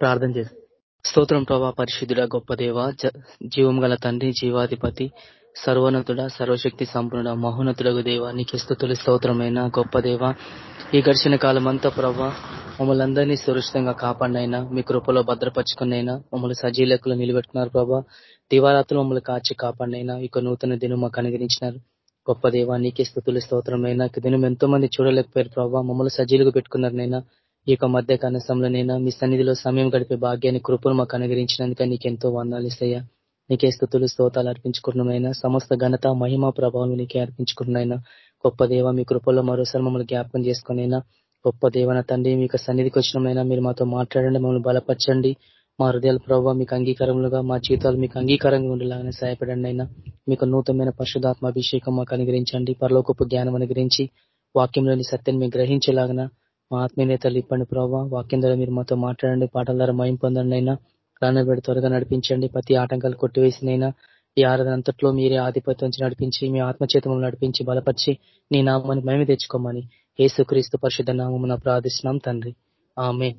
ప్రార్థన చేస్తాం. స్తోత్రం ప్రభా పరిశుద్ధుడ గొప్ప దేవ జీవం గల తండ్రి జీవాధిపతి సర్వోన్నతుడ సర్వశక్తి సంపన్నుడ మహోన్నతుడగు దేవ నీకు స్థుతులు స్తోత్రమైన గొప్ప దేవ. ఈ ఘర్షణ కాలం అంతా ప్రభా మమ్మల్ని అందరినీ సురక్షితంగా కాపాడినైనా మీ కృపలో భద్రపరుచుకున్నైనా మమ్మల్ని సజీలకులు నిలబెట్టుకున్నారు ప్రభా. దివారాత్రులు మమ్మల్ని కాచి కాపాడినైనా ఇక నూతన దినం మాకు అనుగ్రహించినారు. గొప్ప దేవ నీకే స్థుతులు స్తోత్రమైన దినం ఎంతో మంది చూడలేకపోయారు ప్రభావ మమ్మల్ని సజీలుగా పెట్టుకున్నారు నైనా ఈ యొక్క మధ్య కనసంలోనైనా మీ సన్నిధిలో సమయం గడిపే భాగ్యాన్ని కృపను మాకు అనుగ్రహించినందుక నీకెంతో వందాలు ఇస్తాయా నీకే స్థుతులు స్తోతాలు అర్పించుకున్నమైనా సమస్త ఘనత మహిమ ప్రభావం నీకే అర్పించుకున్నైనా గొప్ప దేవ మీ కృపల్లో మరోసారి మమ్మల్ని జ్ఞాపకం చేసుకునైనా గొప్ప దేవన తండ్రి మీకు సన్నిధికి వచ్చినమైనా మీరు మాతో మాట్లాడండి మమ్మల్ని బలపరచండి. మా హృదయాల ప్రభావ మీకు అంగీకారములుగా మా జీవితాలు మీకు అంగీకారంగా ఉండేలాగానే సహాయపడండి అయినా మీకు నూతనమైన పరిశుధాత్మ అభిషేకం మాకు అనుగ్రహించండి. పరలోకపు జ్ఞానం అనుగ్రహించి వాక్యంలోని సత్యాన్ని మీకు గ్రహించేలాగా మా ఆత్మీయతలు ఇప్పండి ప్రభావ వాక్యం ద్వారా మీరు మాతో మాట్లాడండి పాటల ద్వారా మయం పొందండి అయినా రానబెడి త్వరగా నడిపించండి. ప్రతి ఆటంకాలు కొట్టివేసినైనా ఈ ఆరాధన అంతట్లో మీరే ఆధిపత్యం నడిపించి మీ ఆత్మచేతములు నడిపించి బలపరిచి నీ నామాన్ని మేము తెచ్చుకోమని ఏసుక్రీస్తు పరిశుద్ధ నామమున ప్రార్థిస్తున్నాం తండ్రి. ఆమె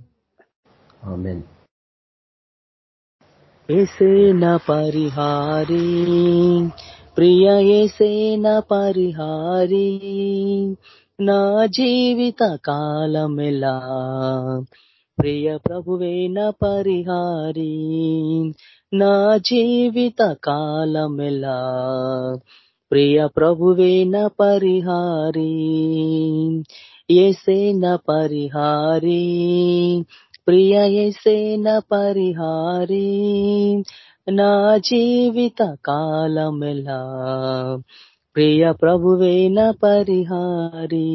ఏసేన పరిహారీ ప్రియ ఏసేన పరిహారీ నా జీవిత కాలమెలా? ప్రియ ప్రభువేన పరిహారి. నా జీవిత కాలమెలా? ప్రియ ప్రభువేన పరిహారి. ఏసేన పరిహారి. ప్రియ ఏసేన పరిహారీ. నా జీవిత కాలమెలా? ప్రియ ప్రభువేన పరిహారి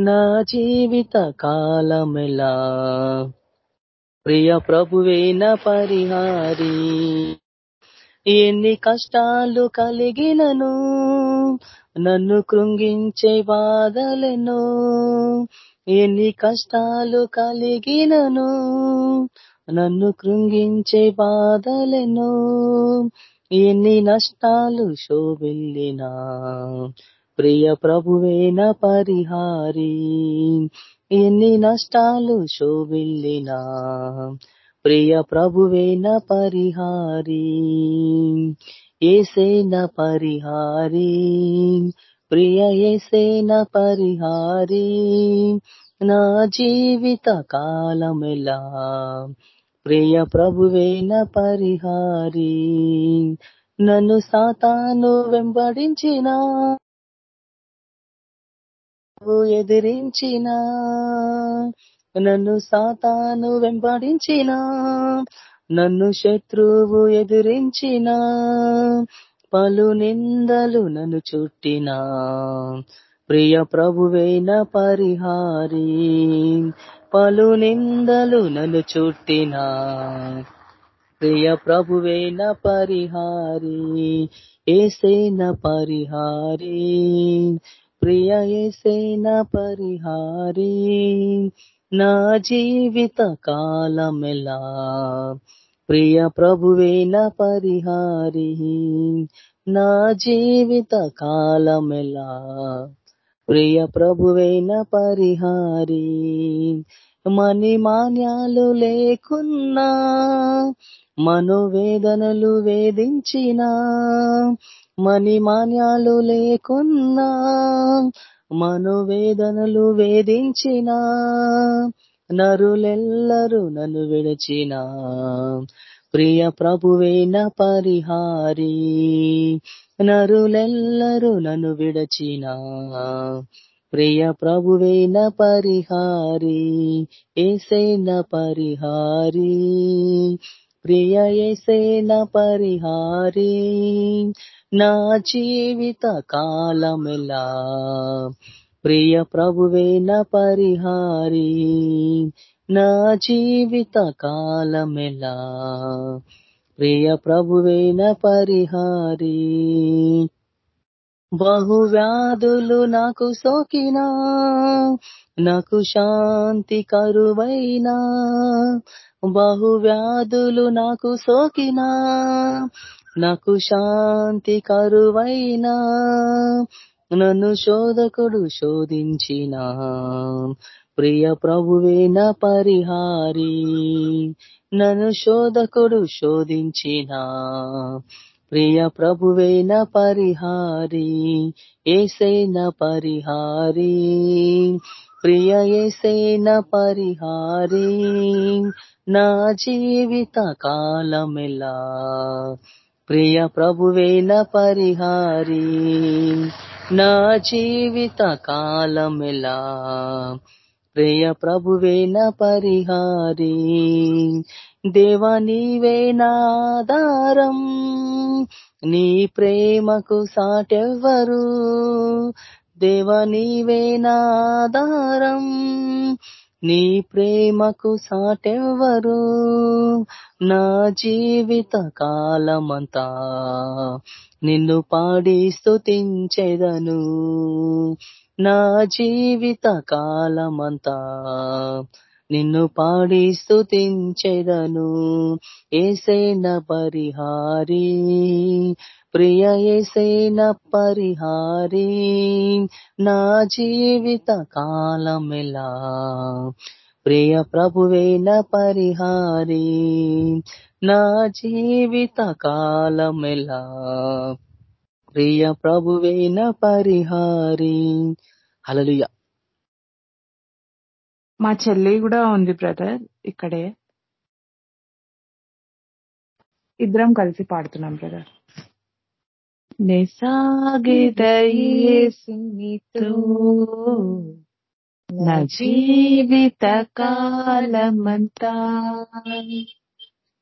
నా జీవిత కాలమెలా? ప్రియ ప్రభువేన పరిహారి ఎన్ని కష్టాలు కలిగినను నన్ను కృంగించే బాధలను ఎన్ని కష్టాలు కలిగినను నన్ను కృంగించే బాధలను ఎన్ని నష్టాలు శోభిల్లినా. ప్రియ ప్రభువేన పరిహారీ. ఎన్ని నష్టాలు శోభిల్లినా. ప్రియ ప్రభువేన పరిహారి. ఏసేన పరిహారి. ప్రియ ఏసేన పరిహారి. నా జీవిత కాలమెలా. ప్రియ ప్రభువేన పరిహారీ నన్ను సాతాను వెంబడించిన ఎదిరించిన నన్ను సాతాను వెంబడించిన నన్ను శత్రువు ఎదిరించిన పలు నిందలు నన్ను చుట్టిన. ప్రియ ప్రభువేన పరిహారీ పలు నిందలు నన్ను చుట్టినా. ప్రియ ప్రభువేన పరిహారీ ఏసేన పరిహారీ. ప్రియ ఏసేన పరిహారి నా జీవిత కాలమెలా. ప్రియ ప్రభువేన పరిహారి నా జీవిత కాలమెలా. ప్రియ ప్రభువేన పరిహారి మని మాన్యాలు లేకున్నా మనోవేదనలు వేధించిన మని మాన్యాలు లేకున్నా మనోవేదనలు వేధించిన నరులెల్లరూ నన్ను విడిచిన. ప్రియ ప్రభువేన పరిహారీ నరులెల్లరూ నన్ను విడచిన. ప్రియ ప్రభువేన పరిహారి ఏసేన పరిహారి. ప్రియ ఏసేన పరిహారి నా జీవిత కాలమెలా. ప్రియ ప్రభువేన పరిహారి నా జీవిత కాలమెలా. ప్రియ ప్రభువేన పరిహారీ. బహువ్యాధులు నాకు సోకినా నాకు శాంతి కరువైనా. బహువ్యాధులు నాకు సోకినా నాకు శాంతి కరువైనా. నన్ను శోధకుడు శోధించిన ప్రియ ప్రభువే నా పరిహారి. నన్ను శోధకుడు శోధించిన. ప్రియ ప్రభువే నా పరిహారి ఏసేన పరిహారి. ప్రియ ఏసేన పరిహారి నా జీవిత కాలమెలా ప్రియ ప్రభువే నా పరిహారి నా జీవిత కాలమెలా ప్రియ ప్రభువే నా పరిహారి దేవా నీవే నాధారం నీ ప్రేమకు సాటెవ్వరు. దేవా నీవే నాధారం నీ ప్రేమకు సాటెవ్వరు. నా జీవిత కాలమంతా నిన్ను పాడి స్తుతించెదను. నా జీవిత కాలమంతా నిన్ను పాడి స్థుతించెదను ఏసేన పరిహారి ప్రియ ఏసేన పరిహారి నా జీవిత కాలమెలా? ప్రియ ప్రభువేన పరిహారీ నా జీవిత కాలమెలా? ప్రియ ప్రభువేన పరిహారి. హల్లెలూయా. మా చెల్లి కూడా ఉంది బ్రదర్ ఇక్కడే. ఇద్దరం కలిసి పాడుతున్నాం బ్రదర్. నిసాగిదయేసునితో నా జీవిత కాలమంతా.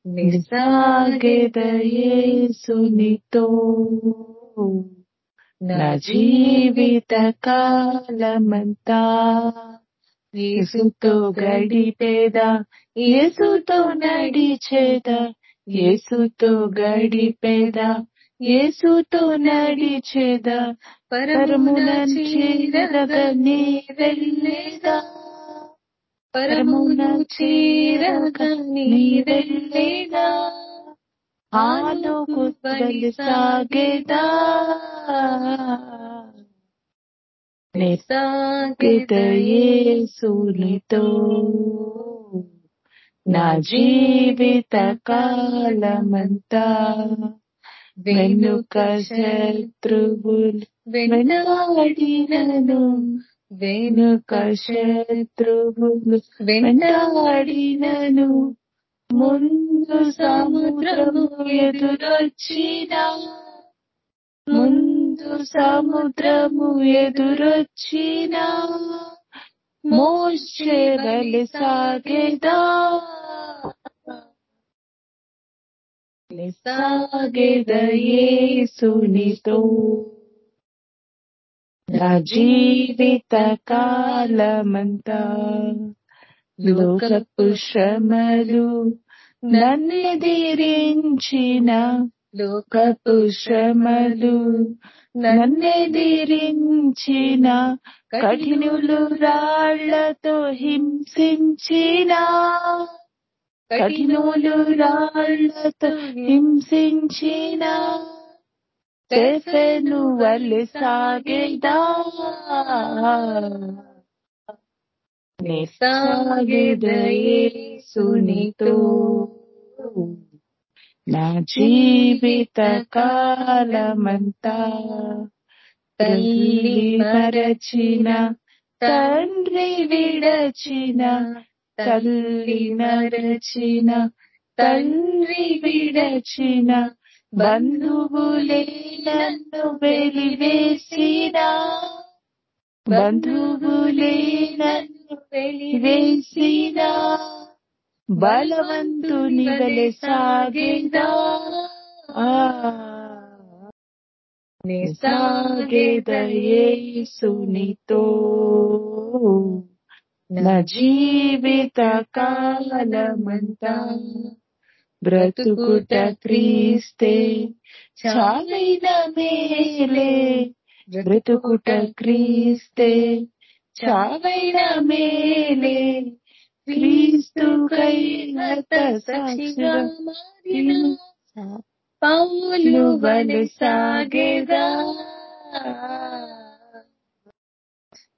నిసాగిదయేసునితో నా జీవిత కాలమంతా యేసుతో గడిపేదా? యేసుతో నడిచేదా? యేసుతో గడిపేదా? యేసుతో నడిచేదా? పరమున చేరగా నీ వెళ్ళేదా? పరమున చేరగా నీ వెళ్ళేదా? ఆలోకు బలి సాగేదా నిసాగితయేసునితో నా జీవిత కాలమంతా వెనుక శత్రువులు వెనాడినను వెనుక శత్రువులు వెనాడినను ముందు సముద్రము ఎదురొచ్చినా ముందు సముద్రము ఎదురొచ్చినా మోషే సాగేదా. సాగేదయేసునితో నా జీవిత కాలమంతా లోకపు శ్రమలు నన్నెదిరించిన లోకపు శ్రమలు నన్నెదిరించిన కఠినులు రాళ్ళతో హింసించిన కఠినులు రాళ్ళతో హింసించిన తెసెను వల్లి సాగేదా? నిసాగేదయేసునితో నా జీవిత కాలమంతా తల్లి మరచిన తండ్రి విడచిన తల్లి మరచిన తండ్రి విడచిన బంధువులే నన్ను వెలివేసినా బంధువులే నన్ను వెలివేసిన బలవంతుని వలె సాగేదా సాగేదయేసునితో నా జీవిత కాలమంతా బ్రతుకుట క్రీస్తే చాలైన మేలే బ్రతుకుట క్రీస్తే చావైన మేలే. క్రీస్తు కైనత సాక్షిగా పౌలు వలె సాగేదా.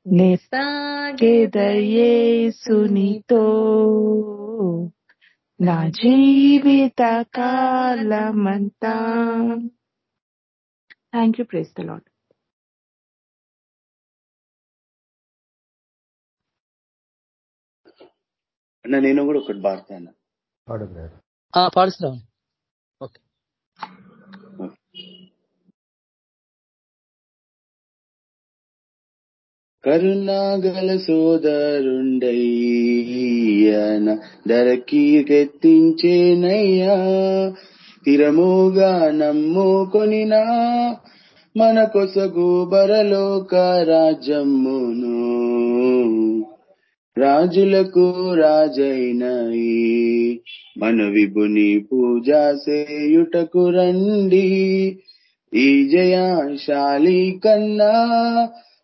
నెసాగేదయేసునితో నా జీవిత కాలమంతా. థ్యాంక్ యూ ప్రేస్ అన్న నేను కూడా ఒకటి పాడతాను పాడుస్తున్నాం ఓకే. కరుణాగల సోదరుండయ్యన ధరకీకెత్తించేనయ్యా తిరముగా నమ్ముకొనినా మన కొసగు బరలోక రాజ్యమును రాజులకు రాజైన మన విభుని పూజ సేయుటకు రండి. ఈ జయాశాలి కన్నా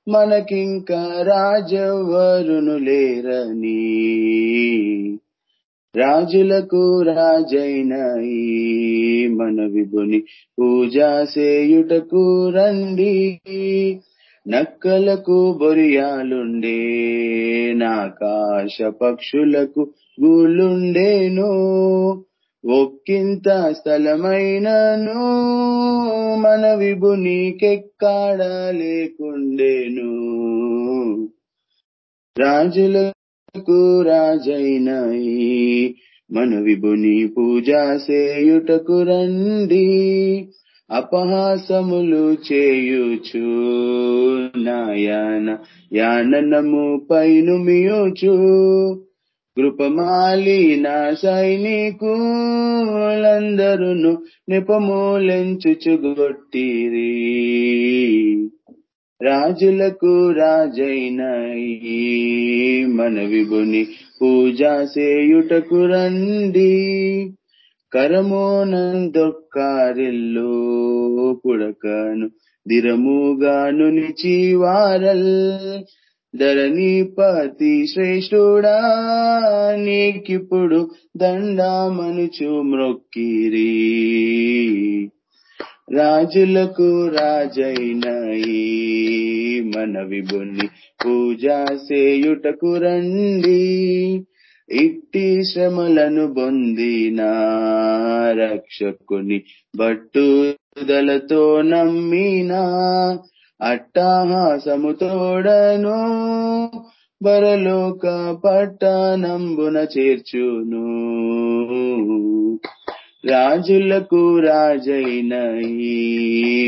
మనకింకా రాజవరును లేరని. రాజులకు రాజైన మన విభుని పూజ సేయుటకు రండి. నక్కలకు బొరియాలుండే నాకాశ పక్షులకు గూళ్ళుండేను ఒక్కింత స్థలమైనను మన విభునికెక్కాడ లేకుండేను రాజులకు రాజైనయి మన విభుని పూజ సేయుటకు రండి. అపహాసములు చేయుచు నాయన యాననము పైను మియోచు. కృపమాలి నా సైనికులందరును నిపమూలెంచుచుగొట్టిరి రాజులకు రాజైన మన విభుని పూజా సేయుటకు రండి. కరమోనందొక్కారిల్లు పుడకను దిరముగాను నిచివారల్. ధరణిపతి శ్రేష్ఠుడా నీకిప్పుడు దండామనుచు మ్రొక్కిరి. రాజులకు రాజైనాయి మన విభుని పూజ సేయుటకు రండి. ఇట్టి శ్రమలను పొందిన రక్షకుని బట్టుదలతో నమ్మినా అట్టహాసముతోడను బరలోక పట్టణంబున చేర్చును. రాజులకు రాజైన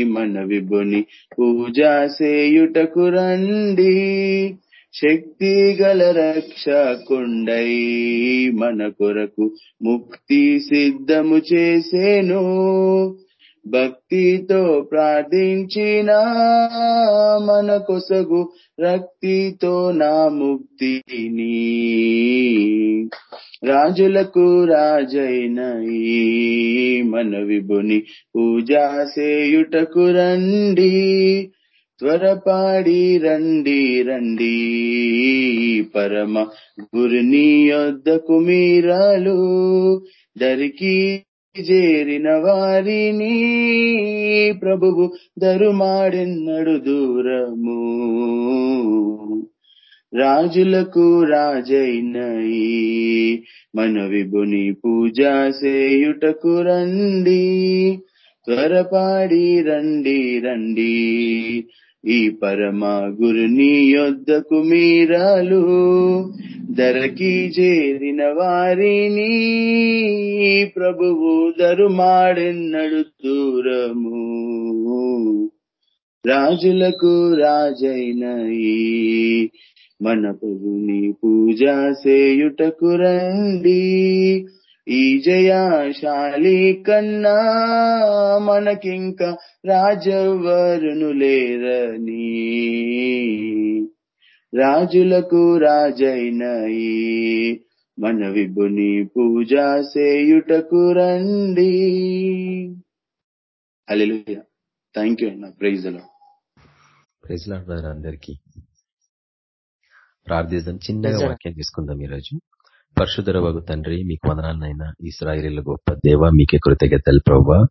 మన విభుని పూజ సేయుటకు రండి. శక్తి గల రక్షకుండై మన కొరకు ముక్తి సిద్ధము చేసేను. భక్తితో ప్రార్థించిన మన కొసగు రక్తితో నా ముక్తిని. రాజులకు రాజైన మన విభుని పూజా సేయుటకు రండి. త్వరపాడి రండి రండి. పరమ గురుని యొద్దకు మీరాలు దరికి చేరిన వారిని ప్రభువు దరుమాడెన్నడు దూరము. రాజులకు రాజైనయి మన విభుని పూజా సేయుటకు రండి. త్వరపాడి రండి రండి. ఈ పరమ గురుని యొద్దకు మీరాలు. ధరకి చేరిన వారిని ప్రభువు దరుమాడెన్నడు దూరము. రాజులకు రాజైన మన ప్రభుని పూజ సేయుటకు రండి. ఈ జయాశాలి కన్నా మనకింక రాజవరును లేరని రాజులకు రాజైన ఈ మన విభుని పూజా సేయుటకు రండి. హల్లెలూయా. థ్యాంక్ యూ అన్న ప్రైజ్ అలా. ప్రైజ్ లాడ్ అందరికీ. ప్రార్థిద్దాం. చిన్నగా. వాక్యం తీసుకుందాం ఈరోజు. పరశుధరవగు తండ్రి మీకు వదనాలనైనా. ఇస్రాయిల్ గొప్ప దేవ మీకే కృతజ్ఞతలు ప్రవ్వా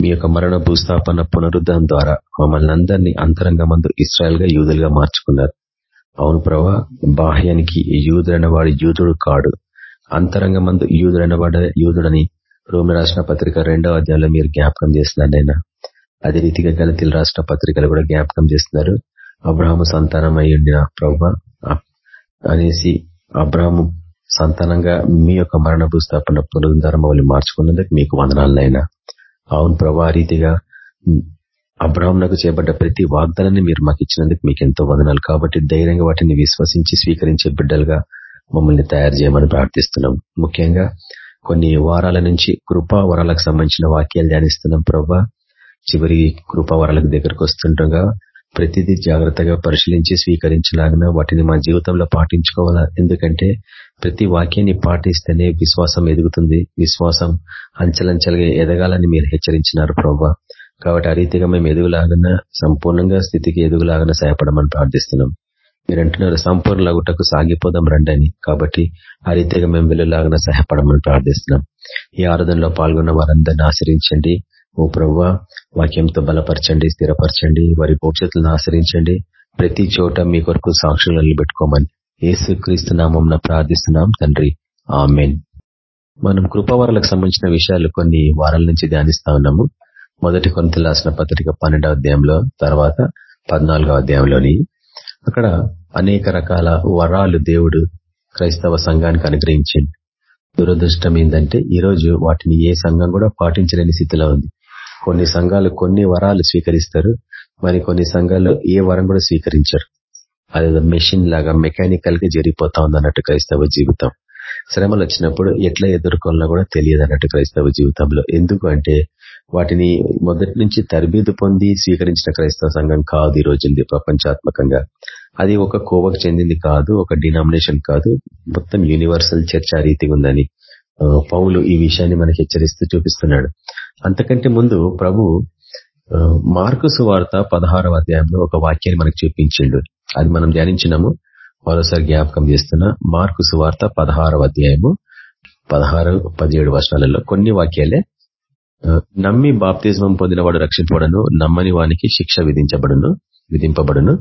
మీ యొక్క మరణ భూస్థాపన పునరుద్ధరణ ద్వారా మమ్మల్ని అందరినీ అంతరంగమందు ఇస్రాయల్గా యూదులుగా మార్చుకున్నారు. అవును ప్రభా బాహ్యానికి యూదుడైన వాడు యూదుడు కాడు. అంతరంగమందు యూదుడైన వాడు యూదుడని రోమి రాసిన పత్రిక రెండవ అధ్యాయంలో మీరు జ్ఞాపకం చేస్తున్నారు నైనా అదే రీతిగా గలతీల రాష్ట్ర పత్రికలు కూడా జ్ఞాపకం చేస్తున్నారు. అబ్రాహము సంతానం అయ్యుండిన ప్రభా అనేసి అబ్రాహము సంతానంగా మీ యొక్క మరణ భూస్థాపన పునరుద్ధరణ మార్చుకున్నందుకు మీకు వందనాలనైనా అవును ప్రభా రీతిగా అబ్రాహ్మణకు చేపడ్డ ప్రతి వాగ్దానాన్ని మీరు మాకు ఇచ్చినందుకు మీకు ఎంతో వందనాలు. కాబట్టి ధైర్యంగా వాటిని విశ్వసించి స్వీకరించే బిడ్డలుగా మమ్మల్ని తయారు చేయమని ప్రార్థిస్తున్నాం. ముఖ్యంగా కొన్ని వారాల నుంచి కృపా వరాలకు సంబంధించిన వాక్యాలు ధ్యానిస్తున్నాం ప్రభా. చివరి కృపా వరాలకు దగ్గరకు వస్తుండగా ప్రతిదీ జాగ్రత్తగా పరిశీలించి స్వీకరించలాగిన వాటిని మా జీవితంలో పాటించుకోవాలా? ఎందుకంటే ప్రతి వాక్యాన్ని పాటిస్తేనే విశ్వాసం ఎదుగుతుంది. విశ్వాసం అంచలంచెలుగా ఎదగాలని మీరు హెచ్చరించినారు ప్రభా. కాబట్టి ఆ రీతిగా మేము ఎదుగులాగన సంపూర్ణంగా స్థితికి ఎదుగులాగన సహాయపడమని ప్రార్థిస్తున్నాం. మీరు అంటున్నారు సంపూర్ణ లగుటకు సాగిపోదాం రండి అని. కాబట్టి ఆ రీతిగా మేము వెళ్ళలాగన సహాయపడమని ప్రార్థిస్తున్నాం. ఈ ఆరాధనలో పాల్గొన్న వారందరిని ఆశ్రయించండి. ఓ ప్రవ్వ వాక్యంతో బలపరచండి స్థిరపరచండి వారి భవిష్యత్తులను ఆశ్రయించండి. ప్రతి చోట మీ కొరకు సాక్షులు నిలబెట్టుకోమని. యేసుక్రీస్తు నామం ప్రార్థిస్తున్నాం తండ్రి. ఆమెన్. మనం కృపవరాలకు సంబంధించిన విషయాలు కొన్ని వారాల నుంచి ధ్యానిస్తా ఉన్నాము. మొదటి కొంత రాసిన పత్రిక పన్నెండవ అధ్యాయంలో తర్వాత పద్నాలుగవ అధ్యాయంలోని. అక్కడ అనేక రకాల వరాలు దేవుడు క్రైస్తవ సంఘానికి అనుగ్రహించింది దురదృష్టం ఏంటంటే ఈరోజు వాటిని ఏ సంఘం కూడా పాటించలేని స్థితిలో ఉంది. కొన్ని సంఘాలు కొన్ని వరాలు స్వీకరిస్తారు మరి కొన్ని సంఘాలు ఏ వరం కూడా స్వీకరించరు. అదేదో మెషిన్ లాగా మెకానికల్గా జరిగిపోతా ఉంది అన్నట్టు క్రైస్తవ జీవితం. శ్రమలు వచ్చినప్పుడు ఎట్లా ఎదుర్కొన్నా కూడా తెలియదు అన్నట్టు క్రైస్తవ జీవితంలో. ఎందుకు అంటే వాటిని మొదటి నుంచి తరబీదు పొంది స్వీకరించిన క్రైస్తవ సంఘం కాదు ఈ రోజుంది ప్రపంచాత్మకంగా. అది ఒక కోవకు చెందింది కాదు ఒక డినామినేషన్ కాదు మొత్తం యూనివర్సల్ చర్చ ఆ రీతిగా ఉందని పౌలు ఈ విషయాన్ని మనకి హెచ్చరిస్తూ చూపిస్తున్నాడు. అంతకంటే ముందు ప్రభు మార్కు సువార్త పదహారవ అధ్యాయంలో ఒక వాక్యాన్ని మనకు చూపించిండు. అది మనం ధ్యానించినాము. మరోసారి జ్ఞాపకం చేస్తున్నా మార్కు సువార్త పదహారవ అధ్యాయము పదహారు పదిహేడు వర్షాలలో కొన్ని వాక్యాలే. నమ్మి బాప్తిజమం పొందిన వాడు రక్షింపబడను నమ్మని వానికి శిక్ష విధించబడును విధింపబడును.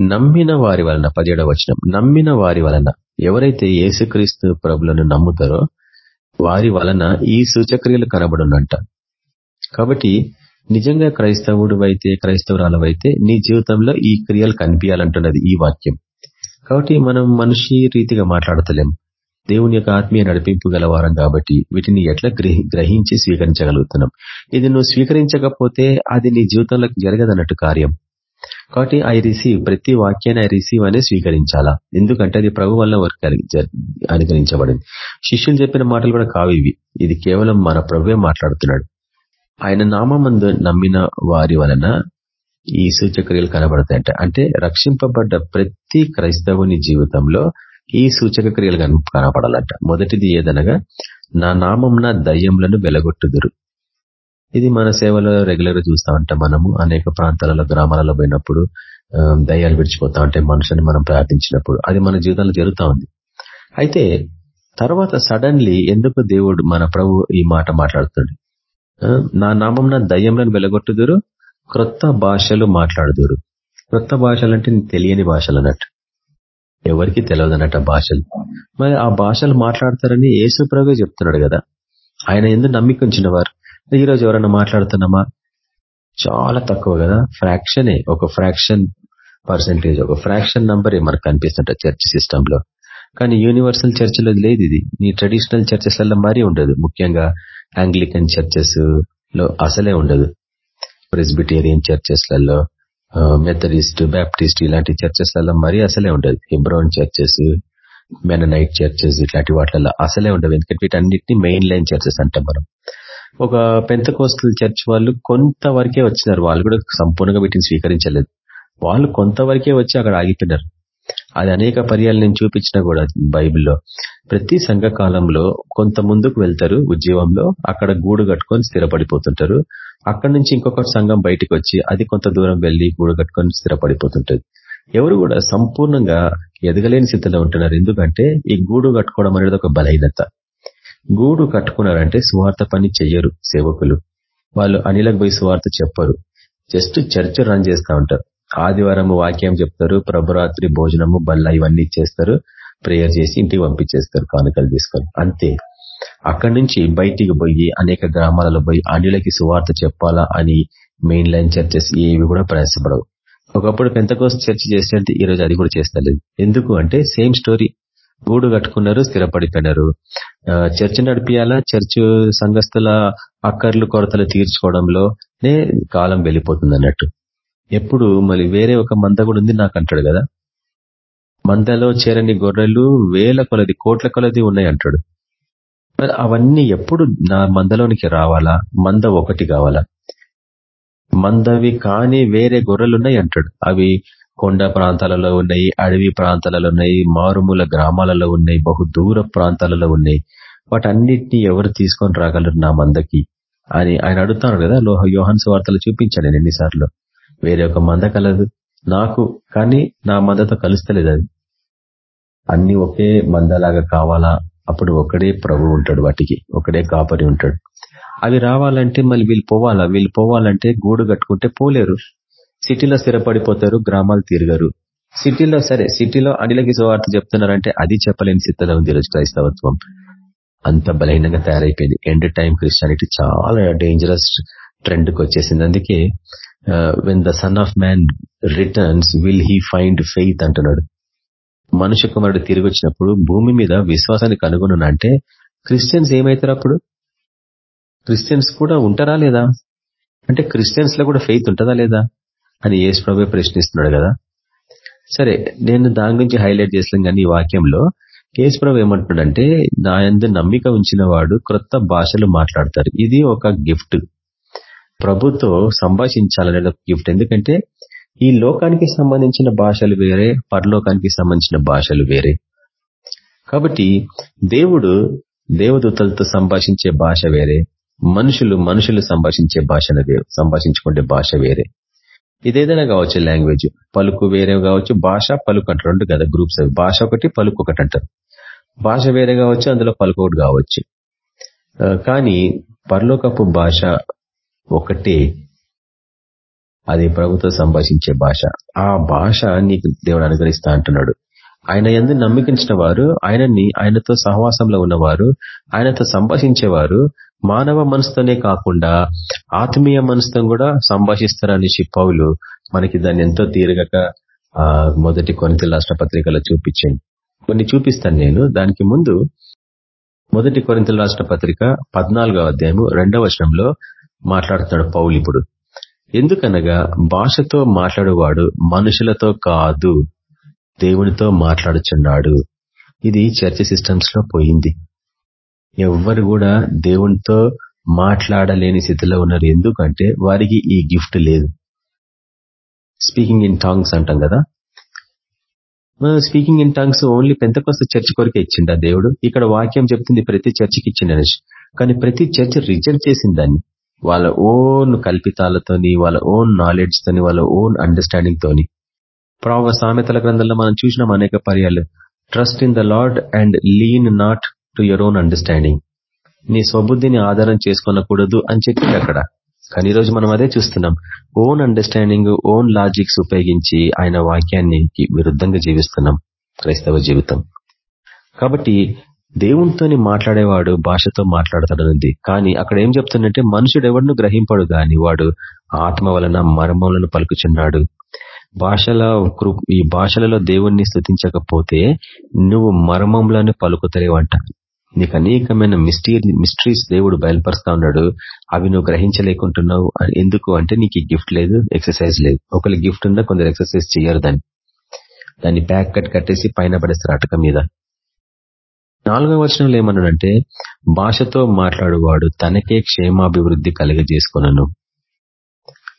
నమ్మిన వారి వలన పదిహేడవ వచనం నమ్మిన వారి వలన ఎవరైతే యేసుక్రీస్తు ప్రభులను నమ్ముతారో వారి వలన ఈ సూచక్రియలు కనబడునంట. కాబట్టి నిజంగా క్రైస్తవుడు అయితే క్రైస్తవురాలవైతే నీ జీవితంలో ఈ క్రియలు కనిపించాలంటున్నది ఈ వాక్యం. కాబట్టి మనం మనిషి రీతిగా మాట్లాడతలేం. దేవుని యొక్క ఆత్మీయ నడిపింపు గలవారం కాబట్టి వీటిని ఎట్లా గ్రహించి స్వీకరించగలుగుతున్నాం? ఇది నువ్వు స్వీకరించకపోతే అది నీ జీవితంలో జరగదన్నట్టు కార్యం. కాబట్టి ఐ రిసీవ్ ప్రతి వాక్యాన్ని ఐ రిసీవ్ అనే స్వీకరించాలా? ఎందుకంటే అది ప్రభు వల్ల అనుగ్రహించబడింది. శిష్యులు చెప్పిన మాటలు కూడా కావు ఇది కేవలం మన ప్రభువే మాట్లాడుతున్నాడు. ఆయన నామందు నమ్మిన వారి వలన ఈ సూచక్రియలు కనబడతాయంట అంటే రక్షింపబడ్డ ప్రతి క్రైస్తవుని జీవితంలో ఈ సూచక క్రియలు కనపడాలంట. మొదటిది ఏదనగా నా నామంన దయ్యంలను వెలగొట్టుదురు. ఇది మన సేవలో రెగ్యులర్గా చూస్తా ఉంటాం మనము. అనేక ప్రాంతాలలో గ్రామాలలో పోయినప్పుడు దయ్యాలు విడిచిపోతా ఉంటాయి మనుషుని మనం ప్రార్థించినప్పుడు అది మన జీవితంలో జరుగుతా ఉంది. అయితే తర్వాత సడన్లీ ఎందుకు దేవుడు మన ప్రభు ఈ మాట మాట్లాడుతుంది నా నామంన దయ్యంలను వెలగొట్టుదురు క్రొత్త భాషలు మాట్లాడుదురు. క్రొత్త భాషలు అంటే తెలియని భాషలు అన్నట్టు ఎవరికి తెలియదు అన్నట్టు భాషలు. మరి ఆ భాషలు మాట్లాడతారని ఏసు ప్రభు చెప్తున్నాడు కదా. ఆయన ఎందుకు నమ్మికుంచిన వారు ఈ రోజు ఎవరైనా మాట్లాడుతున్నామా? చాలా తక్కువ కదా. ఫ్రాక్షనే ఒక ఫ్రాక్షన్ పర్సెంటేజ్ ఒక ఫ్రాక్షన్ నంబరే మనకు కనిపిస్తుంట చర్చ్ సిస్టమ్లో కానీ యూనివర్సల్ చర్చిలో లేదు ఇది. నీ ట్రెడిషనల్ చర్చెస్లలో మరీ ఉండదు. ముఖ్యంగా ఆంగ్లికన్ చర్చెస్లో అసలే ఉండదు. ప్రెస్బిటేరియన్ చర్చెస్లలో మెథడిస్ట్ బ్యాప్టిస్ట్ ఇలాంటి చర్చెస్లలో మరీ అసలే ఉండదు. హిబ్రోన్ చర్చెస్ మెననైట్ చర్చెస్ ఇట్లాంటి వాటిల్లో అసలే ఉండవు. ఎందుకంటే వీటన్నిటిని మెయిన్ లైన్ చర్చెస్ అంటాం మనం. ఒక పెంతకోస్తల్ చర్చ్ వాళ్ళు కొంతవరకే వచ్చినారు. వాళ్ళు కూడా సంపూర్ణంగా వీటిని స్వీకరించలేదు. వాళ్ళు కొంతవరకే వచ్చి అక్కడ ఆగిపోయినారు. అది అనేక పర్యాలు నేను చూపించినా కూడా బైబిల్లో. ప్రతి సంఘ కాలంలో కొంత ముందుకు వెళ్తారు ఉద్యోగంలో అక్కడ గూడు కట్టుకొని స్థిరపడిపోతుంటారు. అక్కడి నుంచి ఇంకొక సంఘం బయటికి వచ్చి అది కొంత దూరం వెళ్ళి గూడు కట్టుకొని స్థిరపడిపోతుంటుంది. ఎవరు కూడా సంపూర్ణంగా ఎదగలేని స్థితిలో ఉంటున్నారు. ఎందుకంటే ఈ గూడు కట్టుకోవడం అనేది ఒక బలహీనత. గూడు కట్టుకున్నారంటే సువార్త పని చెయ్యరు సేవకులు. వాళ్ళు అనిలకు పోయి సువార్త చెప్పరు. జస్ట్ చర్చ్ రన్ చేస్తూ ఉంటారు. ఆదివారం వాక్యం చెప్తారు ప్రభురాత్రి భోజనము బల్ల ఇవన్నీ ఇచ్చేస్తారు ప్రేయర్ చేసి ఇంటికి పంపించేస్తారు కానుకలు తీసుకొని. అంతే. అక్కడి నుంచి బయటికి పోయి అనేక గ్రామాలలో పోయి అన్యులకి సువార్త చెప్పాలా అని మెయిన్ లైన్ చర్చెస్ ఏవి కూడా ప్రయాసపడవు. ఒకప్పుడు పెంతకోస్ చర్చ్ చేసేంటే ఈ రోజు అది కూడా చేస్తలేదు. ఎందుకు అంటే సేమ్ స్టోరీ. గూడు కట్టుకున్నారు స్థిరపడిపోయినారు. చర్చ్ నడిపియాలా చర్చ్ సంఘస్థుల అక్కర్లు కొరతలు తీర్చుకోవడంలోనే కాలం వెళ్ళిపోతుంది అన్నట్టు ఎప్పుడు మళ్ళీ వేరే ఒక మంద కూడా ఉంది నాకు అంటాడు కదా. మందలో చేరని గొర్రెలు వేల కొలది కోట్ల కొలది ఉన్నాయి అంటాడు. మరి అవన్నీ ఎప్పుడు నా మందలోనికి రావాలా? మంద ఒకటి కావాలా? మందవి కాని వేరే గొర్రెలు ఉన్నాయి అంటాడు. అవి కొండ ప్రాంతాలలో ఉన్నాయి అడవి ప్రాంతాలలో ఉన్నాయి మారుమూల గ్రామాలలో ఉన్నాయి బహు దూర ప్రాంతాలలో ఉన్నాయి. వాటన్నిటిని ఎవరు తీసుకొని రాగలరు నా మందకి? అని ఆయన అడుగుతాను కదా లోహ యోహన్స్ వార్తలు చూపించాను నేను ఎన్నిసార్లు. వేరే ఒక మంద కలదు. నాకు కానీ నా మందతో కలుస్తలేదు అది. అన్ని ఒకే మందలాగా కావాలా? అప్పుడు ఒకడే ప్రభు ఉంటాడు వాటికి. ఒకడే కాపరి ఉంటాడు. అవి రావాలంటే మళ్ళీ వీళ్ళు పోవాలా? వీళ్ళు పోవాలంటే గూడు కట్టుకుంటే పోలేరు. సిటీలో స్థిరపడిపోతారు గ్రామాలు తిరగరు. సిటీలో సరే సిటీలో అనిలకి సువార్త చెప్తున్నారంటే అది చెప్పలేని స్థితిలో ఉంది ఈరోజు క్రైస్తవత్వం. అంత బలహీనంగా తయారైపోయింది. ఎండ్ టైం క్రిస్టియానిటీ చాలా డేంజరస్ ట్రెండ్కి వచ్చేసింది. అందుకే when the son of man returns will he find faith అంటున్నాడు. మనుష్య కుమారుడు తిరిగి వచ్చినప్పుడు భూమి మీద విశ్వాసాన్ని కనుగొనంటే క్రిస్టియన్స్ ఏమవుతారు అప్పుడు? క్రిస్టియన్స్ కూడా ఉంటారా లేదా? అంటే క్రిస్టియన్స్లో కూడా ఫెయిత్ ఉంటుందా లేదా? అని యేసు ప్రభు ప్రశ్నిస్తున్నాడు కదా. సరే నేను దాని గురించి హైలైట్ చేస్తాను కానీ ఈ వాక్యంలో యేసు ప్రభు ఏమంటున్నాడంటే నా ఎందు నమ్మిక ఉంచిన వాడు క్రొత్త భాషలు మాట్లాడతారు. ఇది ఒక గిఫ్ట్ ప్రభుతో సంభాషించాలనే ఒక గిఫ్ట్ ఎందుకంటే ఈ లోకానికి సంబంధించిన భాషలు వేరే పరలోకానికి సంబంధించిన భాషలు వేరే. కాబట్టి దేవుడు దేవదూతలతో సంభాషించే భాష వేరే మనుషులు మనుషులు సంభాషించే భాష సంభాషించుకుంటే భాష వేరే. ఇదేదైనా కావచ్చు లాంగ్వేజ్ పలుకు వేరే కావచ్చు భాష పలుకు అంటారు. రెండు కదా గ్రూప్స్ అవి. భాష ఒకటి పలుకు ఒకటి అంటారు. భాష వేరే కావచ్చు అందులో పలుకు ఒకటి కావచ్చు. కానీ పరలోకపు భాష ఒకటే. అది ప్రభుత్వ సంభాషించే భాష. ఆ భాష నీకు దేవుడు అనుగ్రహిస్తా అంటున్నాడు. ఆయన ఎందు నమ్మికించిన వారు ఆయనని ఆయనతో సహవాసంలో ఉన్నవారు ఆయనతో సంభాషించేవారు మానవ మనసుతోనే కాకుండా ఆత్మీయ మనసుతో కూడా సంభాషిస్తారని పౌలు మనకి దాన్ని ఎంతో తీరగక మొదటి కొనిత రాష్ట్ర పత్రికలో చూపించండి. కొన్ని చూపిస్తాను నేను. దానికి ముందు మొదటి కొరింతలు రాష్ట్ర పత్రిక పద్నాలుగో అధ్యాయము రెండవ వచనంలో మాట్లాడుతున్నాడు పౌలు ఇప్పుడు. ఎందుకనగా భాషతో మాట్లాడేవాడు మనుషులతో కాదు దేవునితో మాట్లాడుచున్నాడు. ఇది చర్చ సిస్టమ్స్లో పోయింది. ఎవ్వరు కూడా దేవునితో మాట్లాడలేని స్థితిలో ఉన్నారు. ఎందుకంటే వారికి ఈ గిఫ్ట్ లేదు. స్పీకింగ్ ఇన్ టాంగ్స్ అంటాం కదా. స్పీకింగ్ ఇన్ టాంగ్స్ ఓన్లీ పెంతకొస్త చర్చ్ కొరకే ఇచ్చిండ దేవుడు? ఇక్కడ వాక్యం చెప్తుంది ప్రతి చర్చికి ఇచ్చిండ కానీ ప్రతి చర్చ్ రిజెక్ట్ చేసింది దాన్ని వాళ్ళ ఓన్ కల్పితాలతోని వాళ్ళ ఓన్ నాలెడ్జ్ తోని వాళ్ళ ఓన్ అండర్స్టాండింగ్ తోని ప్రావ సామెతల గ్రంథంలో మనం చూసినాం అనేక పర్యాలు. Trust in the Lord and lean not to your own understanding నీ స్వబుద్ధిని ఆధారం చేసుకోనకూడదు అని చెప్పింది అక్కడ. కానీ ఈరోజు మనం అదే చూస్తున్నాం. ఓన్ అండర్స్టాండింగ్ ఓన్ లాజిక్స్ ఉపయోగించి ఆయన వాక్యాన్ని విరుద్ధంగా జీవిస్తున్నాం. క్రైస్తవ జీవితం. కాబట్టి దేవునితోని మాట్లాడేవాడు భాషతో మాట్లాడతాడనుంది. కానీ అక్కడ ఏం చెప్తుందంటే మనుషుడు ఎవరిను గ్రహింపడు గాని వాడు ఆత్మ వలన మర్మములను పలుకుచున్నాడు. భాషల ఈ భాషలలో దేవుణ్ణి స్థుతించకపోతే నువ్వు మర్మములను పలుకుతలేవంట. నీకు అనేకమైన మిస్టీ మిస్టరీస్ దేవుడు బయలుపరుస్తా ఉన్నాడు. అవి నువ్వు గ్రహించలేకుంటున్నావు. ఎందుకు అంటే నీకు గిఫ్ట్ లేదు ఎక్సర్సైజ్ లేదు. ఒకరి గిఫ్ట్ ఉందా కొందరు ఎక్సర్సైజ్ చేయరు దాన్ని. దాన్ని ప్యాక్ కట్ కట్టేసి పైన పడేస్తారు అటక మీద. నాలుగవ వచనంలో ఏమన్నాడంటే భాషతో మాట్లాడువాడు తనకే క్షేమాభివృద్ధి కలుగజేసుకున్నాను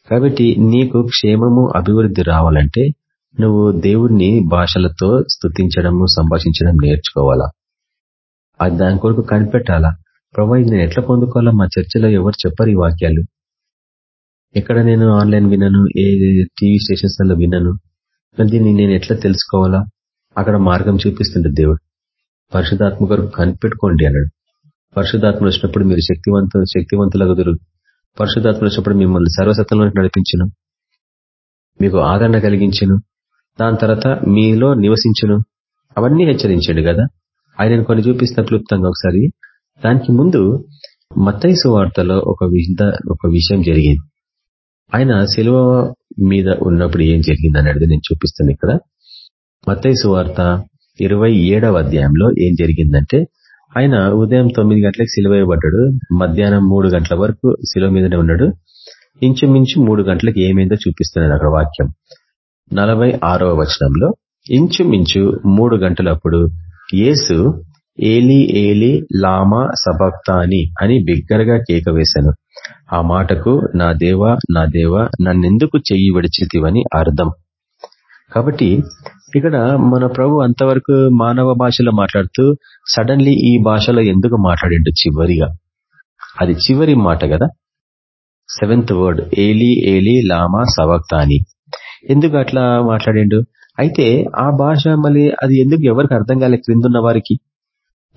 కాబట్టి నీకు క్షేమము అభివృద్ధి రావాలంటే నువ్వు దేవుణ్ణి భాషలతో స్థుతించడము సంభాషించడం నేర్చుకోవాలా? అది దాని కొరకు కనిపెట్టాలా? ప్రభా ఇది నేను ఎట్లా పొందుకోవాలా? మా చర్చలో ఎవరు చెప్పరు ఈ వాక్యాలు. ఎక్కడ నేను ఆన్లైన్ వినను? ఏ టీవీ స్టేషన్స్లలో విన్నాను వినను దీన్ని నేను ఎట్లా తెలుసుకోవాలా? అక్కడ మార్గం చూపిస్తుండే దేవుడు. పరిశుధాత్మ కొరకు కనిపెట్టుకోండి అన్నాడు. పరిశుధాత్మ వచ్చినప్పుడు మీరు శక్తివంత శక్తివంతులగుదురు పరిశుధాత్మ వచ్చినప్పుడు మిమ్మల్ని సర్వసత్వంలోకి నడిపించను. మీకు ఆదరణ కలిగించను. దాని తర్వాత మీలో నివసించను. అవన్నీ హెచ్చరించాడు కదా. ఆయనను కొన్ని చూపిస్తున్న క్లుప్తంగా ఒకసారి దానికి ముందు మత్తైసు వార్తలో ఒక ఒక విషయం జరిగింది. ఆయన సెలవు మీద ఉన్నప్పుడు ఏం జరిగింది అనేది నేను చూపిస్తాను ఇక్కడ. మత్తైసు వార్త ఇరవై ఏడవ అధ్యాయంలో ఏం జరిగిందంటే ఆయన ఉదయం తొమ్మిది గంటలకు సిలువేయబడ్డాడు మధ్యాహ్నం మూడు గంటల వరకు సిలువ మీదనే ఉన్నాడు. ఇంచుమించు మూడు గంటలకు ఏమైందో చూపిస్తున్నాడు అక్కడ వాక్యం. నలభై వచనంలో ఇంచుమించు మూడు గంటలప్పుడు యేసు ఏలి ఏలి లామా సబక్తాని అని బిగ్గరగా కేక వేశాను. ఆ మాటకు నా దేవా నా దేవా నన్నెందుకు చెయ్యి విడిచితివని అర్థం. కాబట్టి ఇక్కడ మన ప్రభు అంతవరకు మానవ భాషలో మాట్లాడుతూ సడన్లీ ఈ భాషలో ఎందుకు మాట్లాడిండు చివరిగా? అది చివరి మాట కదా? సెవెంత్ వర్డ్ ఏలి ఏలి లామా సవక్తాని. ఎందుకు అట్లా మాట్లాడిండు? అయితే ఆ భాష మళ్ళీ అది ఎందుకు ఎవరికి అర్థం కాలే క్రిందున్న వారికి?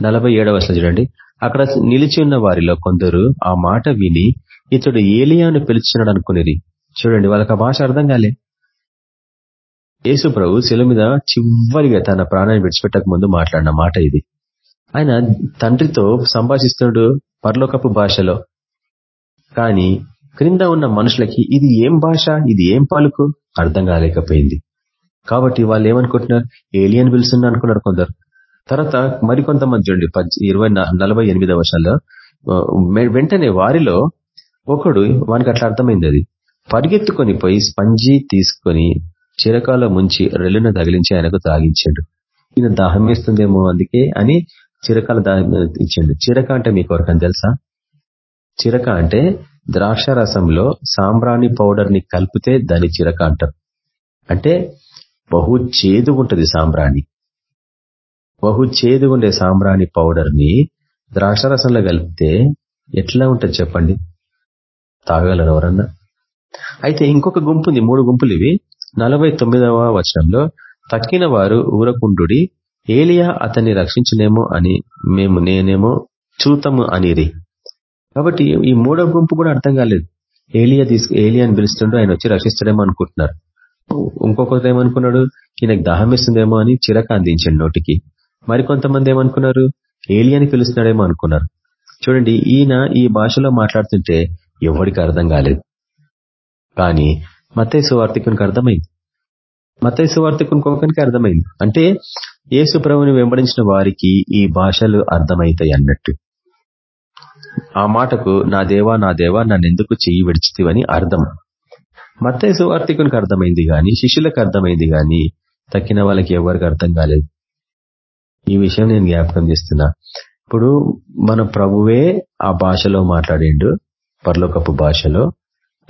నలభై ఏడవ చూడండి. అక్కడ నిలిచి ఉన్న వారిలో కొందరు ఆ మాట విని ఇతడు ఏలియాను పిలుచున్నాడు అనుకునేది చూడండి వాళ్ళకి ఆ భాష అర్థం కాలే. యేసు ప్రభు శిల మీద చివరిగా తన ప్రాణాన్ని విడిచిపెట్టక ముందు మాట్లాడిన మాట ఇది. ఆయన తండ్రితో సంభాషిస్తున్నాడు పర్లోకపు భాషలో. కానీ క్రింద ఉన్న మనుషులకి ఇది ఏం భాష ఇది ఏం పలుకు అర్థం కాలేకపోయింది. కాబట్టి వాళ్ళు ఏమనుకుంటున్నారు? ఏలియన్ పిలుస్తున్నా అనుకున్నారు కొందరు. తర్వాత మరికొంతమంది చూడండి ఇరవై నలభై ఎనిమిదవ వర్షాల్లో వెంటనే వారిలో ఒకడు వానికి అట్లా అర్థమైంది అది. పరిగెత్తుకొని పోయి స్పంజి తీసుకొని చిరకాల ముంచి రెల్లున తగిలించి ఆయనకు తాగించాడు ఈయన దాహం వేస్తుందేమో అందుకే అని చిరకాల దాహం ఇచ్చాడు. చిరక అంటే మీకు ఎవరికని తెలుసా? చిరక అంటే ద్రాక్ష రసంలో సాంబ్రాణి పౌడర్ని కలిపితే దాని చిరక అంటారు. అంటే బహు చేదుగుంటది సాంబ్రాణి. బహు చేదుగుండే సాంబ్రాణి పౌడర్ని ద్రాక్షరసంలో కలిపితే ఎట్లా ఉంటుంది చెప్పండి? తాగలరు ఎవరన్నా? అయితే ఇంకొక గుంపు ఉంది మూడు గుంపులు ఇవి. నలభై తొమ్మిదవ వచనంలో తక్కిన వారు ఊరకుండు ఏలియా అతన్ని రక్షించనేమో అని మేము నేనేమో చూతము అనిరి. కాబట్టి ఈ మూడో గుంపు కూడా అర్థం కాలేదు. ఏలియా తీసుకు ఏలియా అని పిలుస్తుండో ఆయన వచ్చి రక్షిస్తాడేమో అనుకుంటున్నారు. ఇంకొకరు ఏమనుకున్నాడు ఈయనకు దాహం ఇస్తుందేమో అని చిరక అందించండి నోటికి. మరికొంతమంది ఏమనుకున్నారు ఏలియాని పిలుస్తున్నాడేమో అనుకున్నారు. చూడండి ఈయన ఈ భాషలో మాట్లాడుతుంటే ఎవరికి అర్థం కాలేదు. కానీ మతయ్య సువార్థికునికి అర్థమైంది. మతేసు వార్తికునికి అర్థమైంది. అంటే యేసు ప్రభుని వెంబడించిన వారికి ఈ భాషలు అర్థమవుతాయి అన్నట్టు. ఆ మాటకు నా దేవా నా దేవా నన్ను ఎందుకు చెయ్యి విడిచితివని అర్థం. మత్తయ్య సువార్థికునికి అర్థమైంది గాని శిష్యులకు అర్థమైంది గాని తక్కిన వాళ్ళకి ఎవరికి అర్థం కాలేదు. ఈ విషయం నేను జ్ఞాపకం చేస్తున్నా. ఇప్పుడు మన ప్రభువే ఆ భాషలో మాట్లాడిండు పర్లోకపు భాషలో.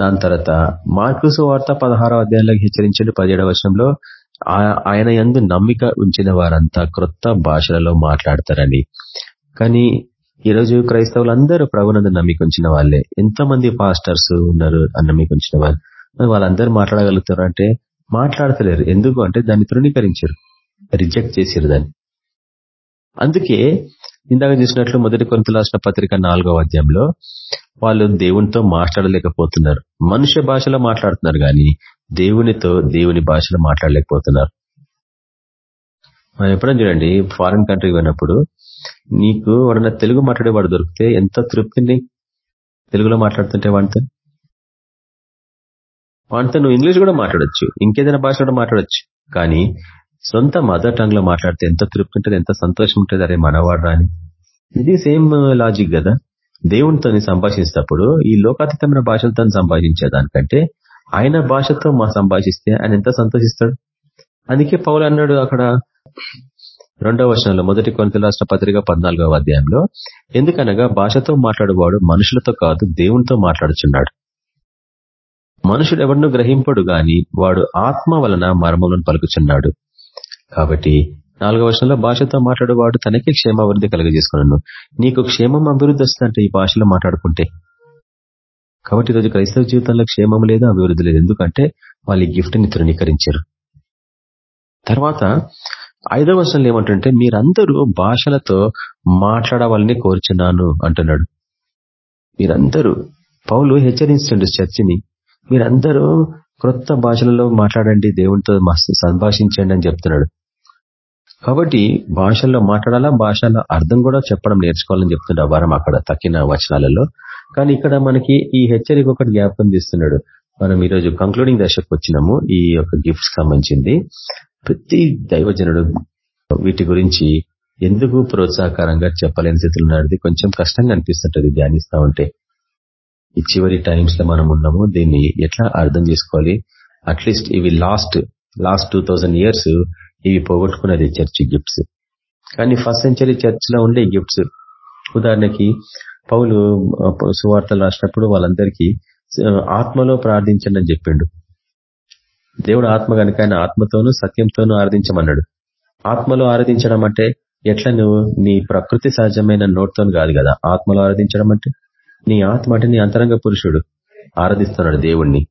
దాని తర్వాత మార్కుసు వార్త పదహారో అధ్యాయంలో హెచ్చరించండి. పదిహేడవ వర్షంలో ఆయన ఎందు నమ్మిక ఉంచిన వారంతా క్రొత్త భాషలలో మాట్లాడతారని. కానీ ఈరోజు క్రైస్తవులందరూ ప్రభునందు నమ్మిక ఉంచిన వాళ్ళే. ఎంతమంది పాస్టర్స్ ఉన్నారు అని నమ్మిక ఉంచిన వాళ్ళు? వాళ్ళందరూ మాట్లాడగలుగుతారు అంటే మాట్లాడతలేరు. ఎందుకు అంటే దాన్ని తృణీకరించారు. రిజెక్ట్ చేసారు దాన్ని. అందుకే ఇందాక చూసినట్లు మొదటి కొంత రాసిన పత్రిక నాలుగవ అధ్యాయంలో వాళ్ళు దేవునితో మాట్లాడలేకపోతున్నారు. మనుష్య భాషలో మాట్లాడుతున్నారు కానీ దేవునితో దేవుని భాషలో మాట్లాడలేకపోతున్నారు. మనం ఎప్పుడైనా చూడండి ఫారిన్ కంట్రీకి పోయినప్పుడు నీకు వాడన్నా తెలుగు మాట్లాడేవాడు దొరికితే ఎంత తృప్తిని తెలుగులో మాట్లాడుతుంటే వాడితో వాడితో నువ్వు ఇంగ్లీష్ కూడా మాట్లాడచ్చు ఇంకేదైనా భాష కూడా మాట్లాడచ్చు. కానీ సొంత మదర్ టంగ్లో మాట్లాడితే ఎంత తృప్తి ఉంటుంది ఎంత సంతోషం ఉంటుంది అరే మనవాడు రాని. ఇది సేమ్ లాజిక్ కదా దేవునితో సంభాషించేటప్పుడు ఈ లోకాతీతమైన భాషలతో సంభాషించేదానికంటే ఆయన భాషతో మా సంభాషిస్తే ఆయన ఎంత సంతోషిస్తాడు? అందుకే పౌలు అన్నాడు అక్కడ రెండవ వర్షంలో మొదటి కొనుక రాష్ట్ర పత్రిక పద్నాలుగవ అధ్యాయంలో ఎందుకనగా భాషతో మాట్లాడేవాడు మనుషులతో కాదు దేవునితో మాట్లాడుచున్నాడు. మనుషుడు ఎవరినూ గ్రహింపడు గాని వాడు ఆత్మ వలన మర్మములను పలుకుచున్నాడు. కాబట్టి నాలుగవ వర్షంలో భాషతో మాట్లాడేవాడు తనకే క్షేమాభివృద్ధి కలుగజేసుకున్నాను. నీకు క్షేమం అభివృద్ధి వస్తుందంటే ఈ భాషలో మాట్లాడుకుంటే. కాబట్టి ఈరోజు క్రైస్తవ జీవితంలో క్షేమం లేదు అభివృద్ధి లేదు. ఎందుకంటే వాళ్ళు ఈ గిఫ్ట్ని తృణీకరించారు. తర్వాత ఐదవ వర్షంలో ఏమంటుంటే మీరందరూ భాషలతో మాట్లాడవాలని కోరుచున్నాను అంటున్నాడు. మీరందరూ పౌలు హెచ్చరించండి చర్చిని మీరందరూ క్రొత్త భాషలలో మాట్లాడండి దేవునితో మస్తు సంభాషించండి అని చెప్తున్నాడు. కాబట్టి భాషల్లో మాట్లాడాలా? భాషల అర్థం కూడా చెప్పడం నేర్చుకోవాలని చెప్తుండే వారం అక్కడ తక్కిన వచనాలలో. కానీ ఇక్కడ మనకి ఈ హెచ్చరిక ఒకటి జ్ఞాపకం తీస్తున్నాడు మనం ఈరోజు కంక్లూడింగ్ దశకు వచ్చినాము. ఈ యొక్క గిఫ్ట్స్ సంబంధించింది. ప్రతి దైవజనుడు వీటి గురించి ఎందుకు ప్రోత్సాహకరంగా చెప్పలేని స్థితిలో ఉన్నది కొంచెం కష్టంగా అనిపిస్తుంటది ధ్యానిస్తా ఉంటే. ఈ చివరి టైమ్స్లో మనం ఉన్నాము దీన్ని ఎట్లా అర్థం చేసుకోవాలి? అట్లీస్ట్ ఇవి లాస్ట్ లాస్ట్ టూ ఇయర్స్ ఇవి పోగొట్టుకున్నది చర్చ్ గిఫ్ట్స్ కానీ ఫస్ట్ సెంచరీ చర్చ్లో ఉండే గిఫ్ట్స్ ఉదాహరణకి పౌలు సువార్తలు రాసినప్పుడు వాళ్ళందరికీ ఆత్మలో ప్రార్థించండి అని చెప్పిండు. దేవుడు ఆత్మ కనుక ఆయన ఆత్మతోనూ సత్యంతోనూ ఆరాధించమన్నాడు. ఆత్మలో ఆరాధించడం అంటే ఎట్లా నువ్వు? నీ ప్రకృతి సహజమైన నోట్తో కాదు కదా. ఆత్మలో ఆరాధించడం అంటే? నీ ఆత్మ అంటే నీ అంతరంగ పురుషుడు. ఆరాధిస్తున్నాడు దేవుణ్ణి.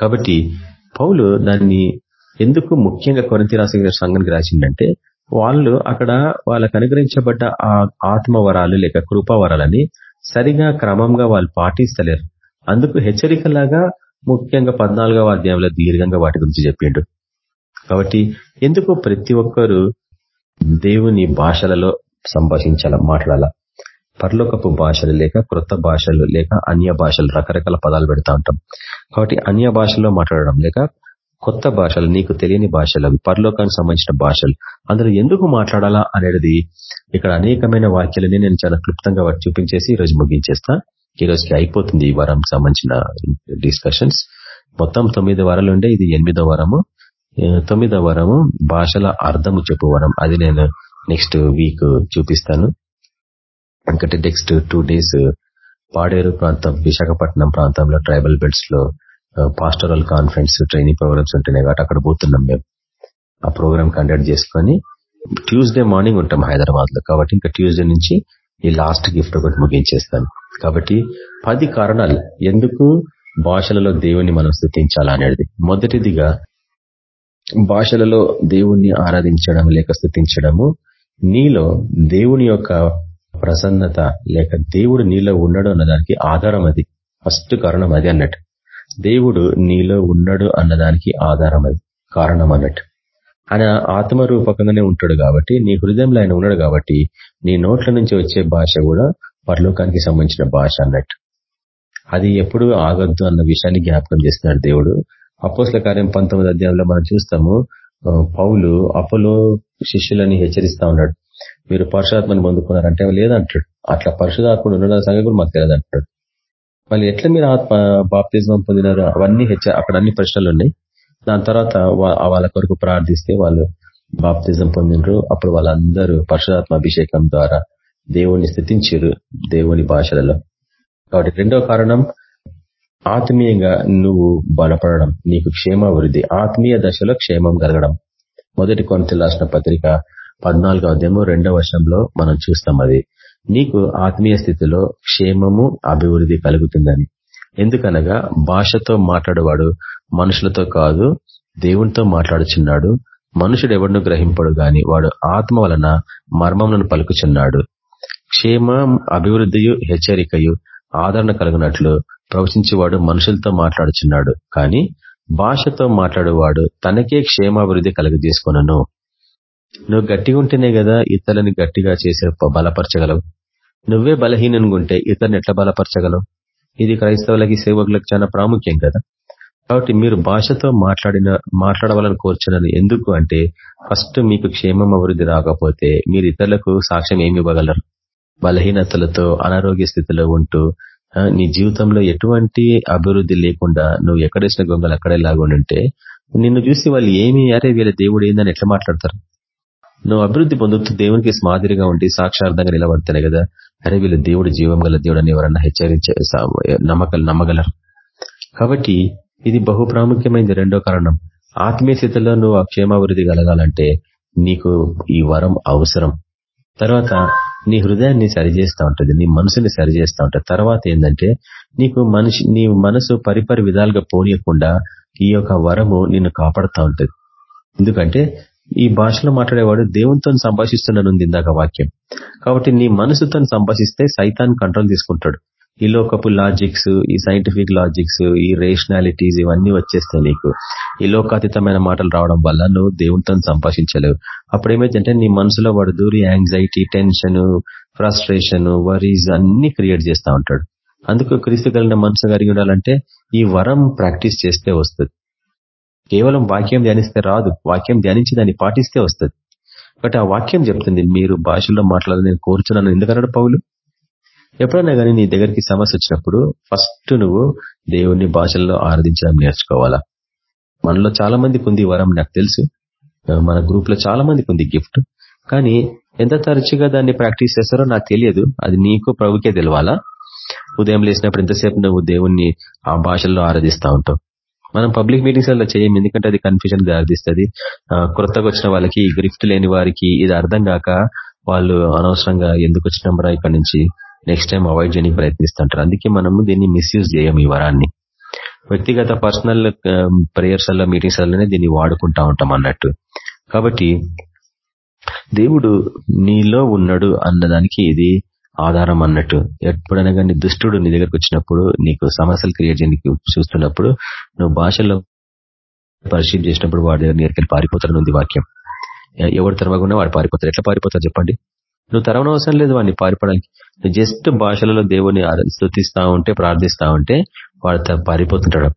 కాబట్టి పౌలు దాన్ని ఎందుకు ముఖ్యంగా కొరంతి రాసిన సంఘానికి రాసిందంటే వాళ్ళు అక్కడ వాళ్ళకు అనుగ్రహించబడ్డ ఆ ఆత్మ వరాలు లేక కృపావరాలని సరిగా క్రమంగా వాళ్ళు పాటిస్తలేరు. అందుకు హెచ్చరికలాగా ముఖ్యంగా పద్నాలుగవ అధ్యాయంలో దీర్ఘంగా వాటి గురించి చెప్పిండు. కాబట్టి ఎందుకు ప్రతి ఒక్కరు దేవుని భాషలలో సంభాషించాల మాట్లాడాల? పర్లోకపు భాషలు లేక క్రొత్త భాషలు లేక అన్య భాషలు రకరకాల పదాలు పెడతా ఉంటాం. కాబట్టి అన్య భాషల్లో మాట్లాడడం లేక కొత్త భాషలు నీకు తెలియని భాషలు అవి పరలోకానికి సంబంధించిన భాషలు అందులో ఎందుకు మాట్లాడాలా అనేది ఇక్కడ అనేకమైన వాక్యాలని నేను చాలా క్లుప్తంగా వాటి చూపించేసి ఈరోజు ముగించేస్తా. ఈ రోజుకి అయిపోతుంది ఈ వారం సంబంధించిన డిస్కషన్స్ మొత్తం తొమ్మిది వారాలు ఉండే ఇది ఎనిమిదో వారము. తొమ్మిదో వారము భాషల అర్థము చెప్పు వరం. అది నేను నెక్స్ట్ వీక్ చూపిస్తాను. ఎందుకంటే నెక్స్ట్ టూ డేస్ పాడేరు ప్రాంతం విశాఖపట్నం ప్రాంతంలో ట్రైబల్ బెల్ట్స్లో పాస్టరల్ కాన్ఫరెన్స్ ట్రైనింగ్ ప్రోగ్రామ్స్ ఉంటున్నాయి కాబట్టి అక్కడ పోతున్నాం మేము. ఆ ప్రోగ్రామ్ కండక్ట్ చేసుకుని ట్యూస్డే మార్నింగ్ ఉంటాం హైదరాబాద్లో కాబట్టి ఇంకా ట్యూస్డే నుంచి ఈ లాస్ట్ గిఫ్ట్ ఒకటి ముగించేస్తాను. కాబట్టి పది కారణాలు ఎందుకు భాషలలో దేవుణ్ణి మనం స్థుతించాలా అనేది. మొదటిదిగా భాషలలో దేవుణ్ణి ఆరాధించడం లేక స్థుతించడము నీలో దేవుని యొక్క ప్రసన్నత లేక దేవుడు నీలో ఉన్నాడు అన్నదానికి ఆధారం అది ఫస్ట్ కారణం అది అన్నట్టు. దేవుడు నీలో ఉన్నాడు అన్నదానికి ఆధారం అది కారణం అన్నట్టు ఆయన ఆత్మరూపకంగానే ఉంటాడు కాబట్టి నీ హృదయంలో ఆయన ఉన్నాడు కాబట్టి నీ నోట్ల నుంచి వచ్చే భాష కూడా పరలోకానికి సంబంధించిన భాష అన్నట్టు. అది ఎప్పుడు ఆగద్దు అన్న విషయాన్ని జ్ఞాపకం చేస్తున్నాడు దేవుడు. అపోస్ల కార్యం పంతొమ్మిది అధ్యాయంలో మనం చూస్తాము పౌలు అపోలో శిష్యులని హెచ్చరిస్తా ఉన్నాడు. మీరు పరుషాత్మని పొందుకున్నారంటే లేదంటాడు. అట్లా పరిశుధాత్ముడు ఉండడం సంగతి కూడా మాకు తెలియదు అంటాడు మళ్ళీ ఎట్లా మీరు ఆత్మ బాప్తిజం పొందినారు? అవన్నీ హెచ్చ అక్కడ అన్ని ప్రశ్నలు ఉన్నాయి దాని తర్వాత వాళ్ళ కొరకు ప్రార్థిస్తే వాళ్ళు బాప్తిజం పొందినరు అప్పుడు వాళ్ళందరూ పరశురాత్మ అభిషేకం ద్వారా దేవుణ్ణి స్థితించారు దేవుని భాషలలో. కాబట్టి రెండో కారణం ఆత్మీయంగా నువ్వు బలపడడం నీకు క్షేమాభివృద్ధి ఆత్మీయ దశలో క్షేమం కలగడం. మొదటి కొనత రాసిన పత్రిక పద్నాలుగో అధ్యాయము రెండవ వర్షంలో మనం చూస్తాం అది. నీకు ఆత్మీయ స్థితిలో క్షేమము అభివృద్ధి కలుగుతుందని. ఎందుకనగా భాషతో మాట్లాడేవాడు మనుషులతో కాదు దేవునితో మాట్లాడుచున్నాడు. మనుషుడు ఎవరిను గ్రహింపడు గాని వాడు ఆత్మ వలన మర్మములను పలుకుచున్నాడు. క్షేమం అభివృద్ధియు హెచ్చరికయు ఆదరణ కలిగినట్లు ప్రవచించేవాడు మనుషులతో మాట్లాడుచున్నాడు. కానీ భాషతో మాట్లాడేవాడు తనకే క్షేమాభివృద్ధి కలుగజేసుకున్నాను నువ్వు గట్టిగా ఉంటేనే కదా ఇతరులని గట్టిగా చేసే బలపరచగలవు. నువ్వే బలహీనంగా ఉంటే ఇతరుని ఎట్లా బలపరచగలవు? ఇది క్రైస్తవులకి సేవకులకు చాలా ప్రాముఖ్యం కదా. కాబట్టి మీరు భాషతో మాట్లాడిన మాట్లాడవాలని కోర్చున్నది ఎందుకు అంటే ఫస్ట్ మీకు క్షేమం అభివృద్ధి రాకపోతే మీరు ఇతరులకు సాక్ష్యం ఏమి ఇవ్వగలరు? బలహీనతలతో అనారోగ్య స్థితిలో ఉంటూ నీ జీవితంలో ఎటువంటి అభివృద్ధి లేకుండా నువ్వు ఎక్కడేసిన గొంగలు అక్కడే లాగుంటే నిన్ను చూసి వాళ్ళు ఏమి అరే వీళ్ళ దేవుడు ఏందని ఎట్లా మాట్లాడతారు? నువ్వు అభివృద్ధి పొందుతూ దేవునికి మాదిరిగా ఉండి సాక్షార్థంగా నిలబడతానే కదా. అరే వీళ్ళు దేవుడు జీవం గల దేవుడు అని ఎవరన్నా హెచ్చరించే నమ్మకాలు నమ్మగలరు. కాబట్టి ఇది బహు ప్రాముఖ్యమైనది రెండో కారణం. ఆత్మీయ స్థితిలో నువ్వు క్షేమాభివృద్ధి కలగాలంటే నీకు ఈ వరం అవసరం. తర్వాత నీ హృదయాన్ని సరిచేస్తూ ఉంటది నీ మనసుని సరిచేస్తూ ఉంటది. తర్వాత ఏంటంటే నీకు మనిషి నీ మనసు పరిపరి విధాలుగా పోనీయకుండా ఈ యొక్క వరము నిన్ను కాపాడుతా ఉంటది. ఎందుకంటే ఈ భాషలో మాట్లాడేవాడు దేవునితో సంభాషిస్తున్నాను ఇందాక వాక్యం. కాబట్టి నీ మనసుతో సంభాషిస్తే సైతాన్ కంట్రోల్ తీసుకుంటాడు. ఈ లోకపు లాజిక్స్ ఈ సైంటిఫిక్ లాజిక్స్ ఈ రేషనాలిటీస్ ఇవన్నీ వచ్చేస్తాయి నీకు. ఈ లోకాతీతమైన మాటలు రావడం వల్ల నువ్వు దేవునితో సంభాషించలేవు. అప్పుడు ఏమైందంటే నీ మనసులో వాడు దూరి యాంగ్జైటీ టెన్షన్ ఫ్రస్ట్రేషన్ వరీస్ అన్ని క్రియేట్ చేస్తా ఉంటాడు. అందుకు క్రీస్తు కలిగిన మనసు కలిగి ఉండాలంటే ఈ వరం ప్రాక్టీస్ చేస్తే వస్తుంది. కేవలం వాక్యం ధ్యానిస్తే రాదు. వాక్యం ధ్యానించి దాన్ని పాటిస్తే వస్తుంది. బట్ ఆ వాక్యం చెప్తుంది మీరు భాషల్లో మాట్లాడాలని నేను కోరుచున్నాను. ఎందుకన్నాడు పౌలు? ఎప్పుడైనా కానీ నీ దగ్గరికి సమస్య వచ్చినప్పుడు ఫస్ట్ నువ్వు దేవుని భాషల్లో ఆరాధించడం నేర్చుకోవాలా? మనలో చాలా మందికి ఉంది వరం నాకు తెలుసు. మన గ్రూప్లో చాలా మందికి ఉంది గిఫ్ట్. కానీ ఎంత తరచుగా దాన్ని ప్రాక్టీస్ చేస్తారో నాకు తెలియదు. అది నీకు ప్రభుకే తెలవాలా? ఉదయం లేచినప్పుడు ఎంతసేపు నువ్వు దేవుణ్ణి ఆ భాషల్లో ఆరాధిస్తా ఉంటావు? మనం పబ్లిక్ మీటింగ్స్లో చేయం ఎందుకంటే అది కన్ఫ్యూజన్ దారితీస్తుంది కొత్తగా వచ్చిన వాళ్ళకి గ్రిఫ్ట్ లేని వారికి ఇది అర్థం కాక వాళ్ళు అనవసరంగా ఎందుకు వచ్చినమ్మరా ఇక్కడ నుంచి? నెక్స్ట్ టైం అవాయిడ్ చేయడానికి ప్రయత్నిస్తుంటారు. అందుకే మనము దీన్ని మిస్యూజ్ చేయం ఈ వరాన్ని. వ్యక్తిగత పర్సనల్ ప్రేయర్స్ అలా మీటింగ్స్ అలానే దీన్ని వాడుకుంటా ఉంటాం అన్నట్టు. కాబట్టి దేవుడు నీలో ఉన్నాడు అన్నదానికి ఇది ఆధారం అన్నట్టు ఎప్పుడైనా కానీ దుష్టుడు నీ దగ్గరకు వచ్చినప్పుడు నీకు సమస్యలు క్రియేట్ చేయడానికి చూస్తున్నప్పుడు నువ్వు భాషలో పరిశీలి చేసినప్పుడు వాడి నేర్కెళ్ళి పారిపోతాడు ఉంది వాక్యం. ఎవరు తెరవకుండా వాడు పారిపోతారు ఎట్లా పారిపోతారు చెప్పండి? నువ్వు తరవన అవసరం లేదు వాడిని పారిపోవడానికి. నువ్వు జస్ట్ భాషలలో దేవుని స్థుతిస్తా ఉంటే ప్రార్థిస్తా ఉంటే వాడు పారిపోతుంటాడు.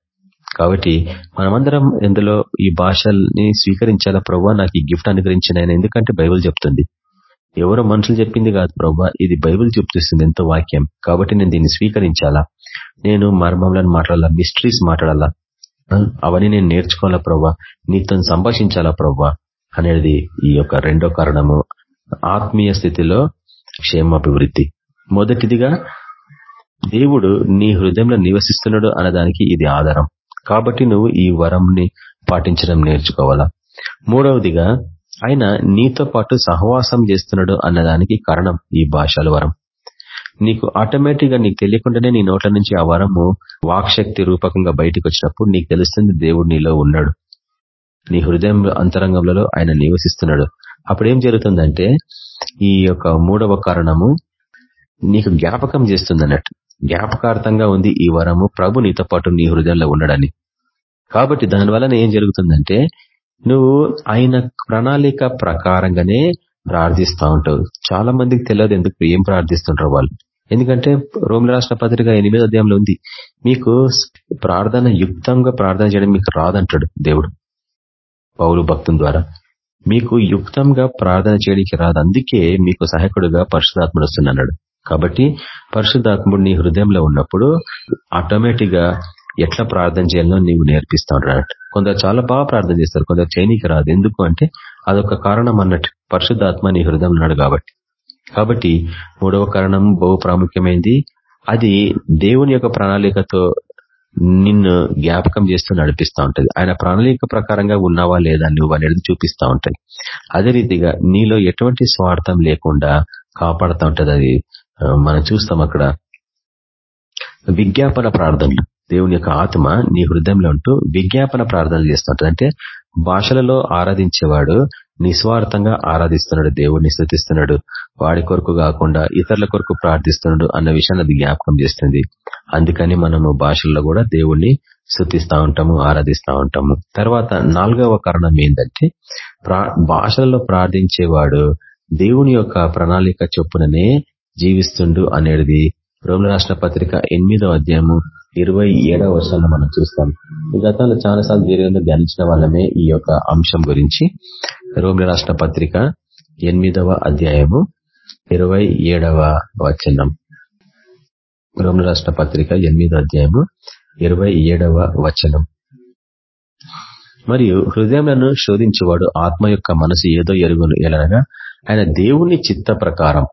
కాబట్టి మనమందరం ఎందులో ఈ భాషల్ని స్వీకరించాలా? ప్రభావ నాకు ఈ గిఫ్ట్ అనుగ్రహించిన ఆయన ఎందుకంటే బైబుల్ చెప్తుంది. ఎవరో మనుషులు చెప్పింది కాదు ప్రభా. ఇది బైబుల్ చూపిస్తుంది ఎంతో వాక్యం. కాబట్టి నేను దీన్ని స్వీకరించాలా? నేను మర్మంలను మాట్లాడాలా? మిస్టరీస్ మాట్లాడాలా? అవన్నీ నేను నేర్చుకోవాలా ప్రభా? నీతో సంభాషించాలా ప్రభా? అనేది ఈ యొక్క రెండో కారణము. ఆత్మీయ స్థితిలో క్షేమాభివృద్ధి. మొదటిదిగా దేవుడు నీ హృదయంలో నివసిస్తున్నాడు అన్నదానికి ఇది ఆధారం. కాబట్టి నువ్వు ఈ వరంని పాటించడం నేర్చుకోవాలా? మూడవదిగా ఆయన నీతో పాటు సహవాసం చేస్తున్నాడు అన్నదానికి కారణం ఈ భాషల వరం. నీకు ఆటోమేటిక్గా నీకు తెలియకుండానే నీ నోట్ల నుంచి ఆ వరము వాక్శక్తి రూపకంగా బయటకు వచ్చినప్పుడు నీకు తెలుస్తుంది దేవుడు నీలో ఉన్నాడు. నీ హృదయం అంతరంగంలో ఆయన నివసిస్తున్నాడు. అప్పుడు ఏం జరుగుతుందంటే ఈ యొక్క మూడవ కారణము నీకు జ్ఞాపకం చేస్తుంది అన్నట్టు జ్ఞాపకార్థంగా ఉంది ఈ వరము ప్రభు నీతో పాటు నీ హృదయంలో ఉండడని కాబట్టి దానివల్ల ఏం జరుగుతుందంటే నువ్వు ఆయన ప్రణాళిక ప్రకారంగానే ప్రార్థిస్తూ ఉంటావు. చాలా మందికి తెలియదు ఎందుకు ఏం ప్రార్థిస్తుంటారు వాళ్ళు. ఎందుకంటే రోమిల రాష్ట్ర పత్రిక ఎనిమిదో అధ్యాయంలో ఉంది. మీకు ప్రార్థన యుక్తంగా ప్రార్థన చేయడం మీకు రాదంటాడు దేవుడు. పౌరు భక్తుల ద్వారా. మీకు యుక్తంగా ప్రార్థన చేయడానికి రాదు. అందుకే మీకు సహాయకుడుగా పరిశుధాత్ముడు వస్తున్నాడు కాబట్టి పరిశుధాత్ముడు నీ హృదయంలో ఉన్నప్పుడు ఆటోమేటిక్గా ఎట్లా ప్రార్థన చేయాలో నీవు నేర్పిస్తా ఉంటాడు కొందరు చాలా బాగా ప్రార్థన చేస్తారు కొందరు చైనీకి రాదు. ఎందుకు అంటే అదొక కారణం అన్నట్టు. పరిశుద్ధాత్మ నీ హృదయం ఉన్నాడు కాబట్టి. కాబట్టి మూడవ కారణం బహు ప్రాముఖ్యమైంది. అది దేవుని యొక్క ప్రణాళికతో నిన్ను జ్ఞాపకం చేస్తూ నడిపిస్తూ ఉంటది. ఆయన ప్రణాళిక ప్రకారంగా ఉన్నావా లేదా నువ్వు అనేది చూపిస్తా ఉంటాయి అదే రీతిగా నీలో ఎటువంటి స్వార్థం లేకుండా కాపాడుతూ ఉంటది అది. మనం చూస్తాం అక్కడ. విజ్ఞాపన ప్రార్థనలు. దేవుని యొక్క ఆత్మ నీ హృదయంలో ఉంటూ విజ్ఞాపన ప్రార్థనలు చేస్తున్నట్టు. అంటే భాషలలో ఆరాధించేవాడు నిస్వార్థంగా ఆరాధిస్తున్నాడు దేవుడిని స్థుతిస్తున్నాడు వాడి కొరకు కాకుండా ఇతరుల కొరకు ప్రార్థిస్తున్నాడు అన్న విషయాన్ని అది జ్ఞాపకం చేస్తుంది. అందుకని మనము భాషల్లో కూడా దేవుణ్ణి స్థుతిస్తా ఉంటాము ఆరాధిస్తా ఉంటాము. తర్వాత నాలుగవ కారణం ఏంటంటే భాషలలో ప్రార్థించేవాడు దేవుని యొక్క ప్రణాళిక చొప్పుననే జీవిస్తుండు అనేది రోమిల రాష్ట్ర పత్రిక ఎనిమిదవ అధ్యాయము ఇరవై ఏడవ వర్షాలను మనం చూస్తాం. ఈ గతంలో చాలాసార్లు దీర్ఘంగా ధ్యానించిన వాళ్ళమే ఈ యొక్క అంశం గురించి. రోమిల రాష్ట్ర పత్రిక ఎనిమిదవ అధ్యాయము ఇరవై ఏడవ వచనం. రోమిల రాష్ట్ర పత్రిక ఎనిమిదవ అధ్యాయము ఇరవై ఏడవ వచనం. మరియు హృదయంలో శోధించేవాడు ఆత్మ యొక్క మనసు ఏదో ఎరుగును ఎలాగా ఆయన దేవుని చిత్త ప్రకారం.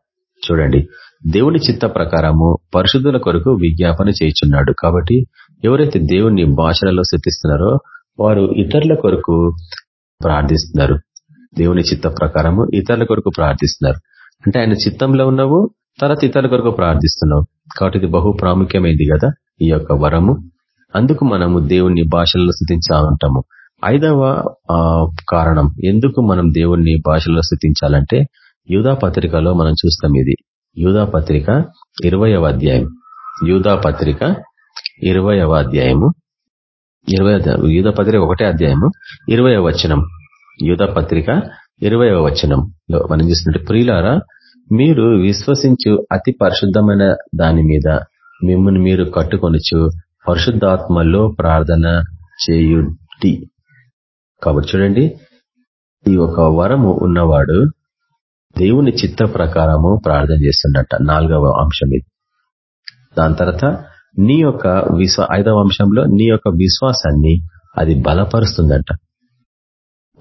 చూడండి. దేవుని చిత్త ప్రకారము పరిశుద్ధుల కొరకు విజ్ఞాపన చేయుచున్నాడు. కాబట్టి ఎవరైతే దేవుని భాషలలో శృతిస్తున్నారో వారు ఇతరుల కొరకు ప్రార్థిస్తున్నారు. దేవుని చిత్త ప్రకారము ఇతరుల కొరకు ప్రార్థిస్తున్నారు. అంటే ఆయన చిత్తంలో ఉన్నావు తర్వాత ఇతరుల కొరకు ప్రార్థిస్తున్నావు. కాబట్టి ఇది బహు ప్రాముఖ్యమైంది కదా ఈ యొక్క వరము. అందుకు మనము దేవుణ్ణి భాషల్లో స్థుతించా ఉంటాము ఐదవ కారణం ఎందుకు మనం దేవుణ్ణి భాషల్లో స్థుతించాలంటే యూధా పత్రికలో మనం చూస్తాం ఇది. యూదా పత్రిక ఇరవయవ అధ్యాయం. యూదా పత్రిక ఇరవయవ అధ్యాయము. ఇరవై యూదా పత్రిక ఒకటే అధ్యాయము. ఇరవయవ వచనం. యూదా పత్రిక ఇరవయవ వచనంలో మనం చూసినట్టు ప్రియులారా మీరు విశ్వసించు అతి పరిశుద్ధమైన దాని మీద మిమ్మల్ని మీరు కట్టుకొనొచ్చు పరిశుద్ధాత్మలో ప్రార్థన చేయుడి. కాబట్టి చూడండి ఈ ఒక వరము ఉన్నవాడు దేవుని చిత్త ప్రకారము ప్రార్థన చేస్తున్నట్ట నాలుగవ అంశం ఇది. దాని తర్వాత నీ యొక్క విశ్వ ఐదవ అంశంలో నీ యొక్క విశ్వాసాన్ని అది బలపరుస్తుందంట.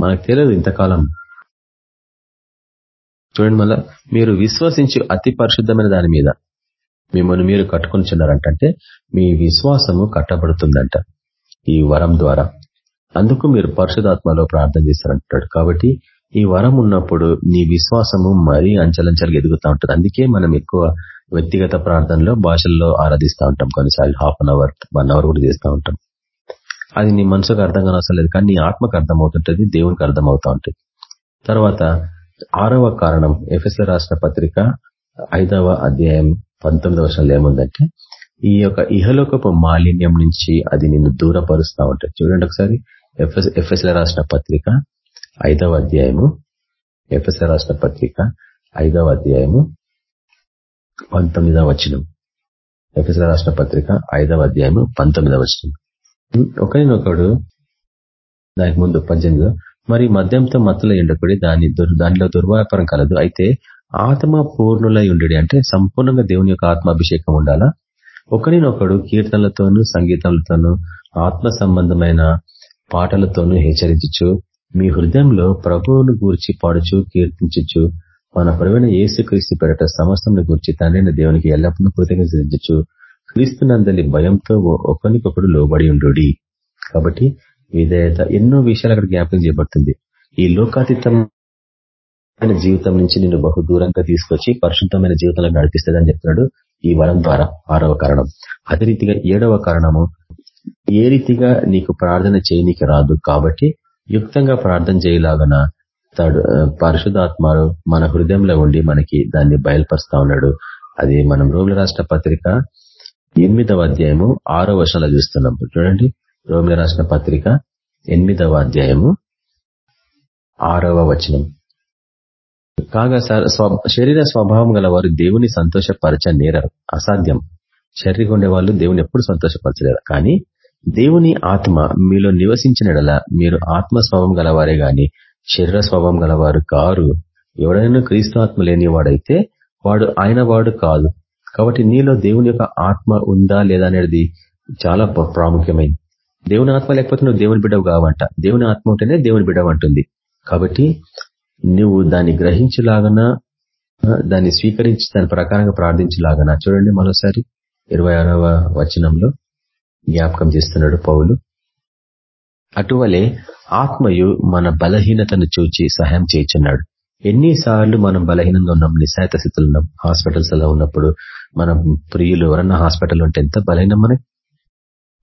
మనకు తెలియదు ఇంతకాలం. చూడండి మళ్ళా మీరు విశ్వసించి అతి పరిశుద్ధమైన దాని మీద మిమ్మల్ని మీరు కట్టుకుంటున్నారంటే మీ విశ్వాసము కట్టబడుతుందంట ఈ వరం ద్వారా. అందుకు మీరు పరిశుధాత్మలో ప్రార్థన చేస్తారంటాడు కాబట్టి ఈ వరం ఉన్నప్పుడు నీ విశ్వాసము మరీ అంచలంచలుగా ఎదుగుతూ ఉంటుంది. అందుకే మనం ఎక్కువ వ్యక్తిగత ప్రార్థనలో భాషల్లో ఆరాధిస్తూ ఉంటాం. కొన్నిసార్లు half an hour one hour కూడా చేస్తూ ఉంటాం. అది నీ మనసుకు అర్థం కానవసలేదు అవసరం లేదు కానీ నీ ఆత్మకు అర్థం దేవునికి అర్థం ఉంటుంది. తర్వాత ఆరవ కారణం ఎఫ్ఎస్ఎల్ రాష్ట్ర పత్రిక ఐదవ అధ్యాయం పంతొమ్మిదవ వర్షాలు ఏముందంటే ఈ యొక్క ఇహలోకపు మాలిన్యం నుంచి అది నిన్ను దూరపరుస్తూ ఉంటుంది. చూడండి ఒకసారి ఎఫ్ఎస్ ఎఫ్ఎస్ఎల్ రాసిన పత్రిక ఐదవ అధ్యాయము ఎఫ్ఎస్ రాష్ట్ర పత్రిక ఐదవ అధ్యాయము పంతొమ్మిదవ వచనం. ఎఫ్ఎస్ రాష్ట్ర పత్రిక ఐదవ అధ్యాయము పంతొమ్మిదవ వచనం. ఒకరినొకడు దానికి ముందు పద్దెనిమిదిలో మరి మద్యంతో మత్తుల ఎండకుడి దాని దానిలో దుర్వ్యాపారం కలదు. అయితే ఆత్మ పూర్ణులై ఉండి అంటే సంపూర్ణంగా దేవుని యొక్క ఆత్మాభిషేకం ఉండాలా? ఒకరినొకడు కీర్తనలతోనూ సంగీతాలతోనూ ఆత్మ సంబంధమైన పాటలతోనూ హెచ్చరించచ్చు మీ హృదయంలో ప్రభువును గూర్చి పాడుచు కీర్తించచ్చు మన ప్రవీణ ఏసు క్రీస్తు పెరట సమస్తంను గూర్చి తండ్రిన దేవునికి ఎల్లప్పుడూ కృతజ్ఞతించచ్చు క్రీస్తునందలి భయంతో ఒకరికొకడు లోబడి ఉండు కాబట్టి విధేయత ఎన్నో విషయాలు అక్కడ జ్ఞాపకం చేయబడుతుంది. ఈ లోకాతీతమైన జీవితం నుంచి నిన్ను బహు దూరంగా తీసుకొచ్చి పరిశుద్ధమైన జీవితంలో నడిపిస్తుందని చెప్తున్నాడు ఈ వరం ద్వారా ఆరవ కారణం. అదే రీతిగా ఏడవ కారణము ఏ రీతిగా నీకు ప్రార్థన చేయనీకి రాదు కాబట్టి యుక్తంగా ప్రార్థన చేయలాగన పరిశుధాత్మారు మన హృదయంలో ఉండి మనకి దాన్ని బయలుపరుస్తా ఉన్నాడు. అది మనం రోగుల రాష్ట్ర పత్రిక ఎనిమిదవ అధ్యాయము ఆరో వర్షాలు చూస్తున్నాం. చూడండి. రోమిల రాసిన పత్రిక ఎనిమిదవ అధ్యాయము ఆరవ వచనం. కాగా శరీర స్వభావం గల వారు దేవుని సంతోషపరచ నేరరు. అసాధ్యం. శరీరం ఉండే వాళ్ళు దేవుని ఎప్పుడు సంతోషపరచలేరు. కానీ దేవుని ఆత్మ మీలో నివసించినడల మీరు ఆత్మ స్వభావం గలవారే గాని శరీర స్వభావం గలవారు కారు. ఎవడైనా క్రీస్తు ఆత్మ లేని వాడైతే వాడు ఆయన వాడు కాదు. కాబట్టి నీలో దేవుని యొక్క ఆత్మ ఉందా లేదా అనేది చాలా ప్రాముఖ్యమైంది. దేవుని ఆత్మ లేకపోతే నువ్వు దేవుని బిడ్డవు కావంట. దేవుని ఆత్మ ఉంటేనే దేవుని బిడ్డవు అంటుంది. కాబట్టి నువ్వు దాన్ని గ్రహించలాగనా దాన్ని స్వీకరించి దాని ప్రకారంగా ప్రార్థించలాగనా? చూడండి మరోసారి ఇరవై ఆరవ వచనంలో. జ్ఞాపకం చేస్తున్నాడు పౌలు. అటువలే ఆత్మయు మన బలహీనతను చూచి సహాయం చేయించున్నాడు. ఎన్నిసార్లు మనం బలహీనంగా ఉన్నాం నిశాయత స్థితిలో ఉన్నాం హాస్పిటల్స్లో ఉన్నప్పుడు మనం ప్రియులు ఎవరన్నా హాస్పిటల్ ఉంటే ఎంత బలహీనం మనకి?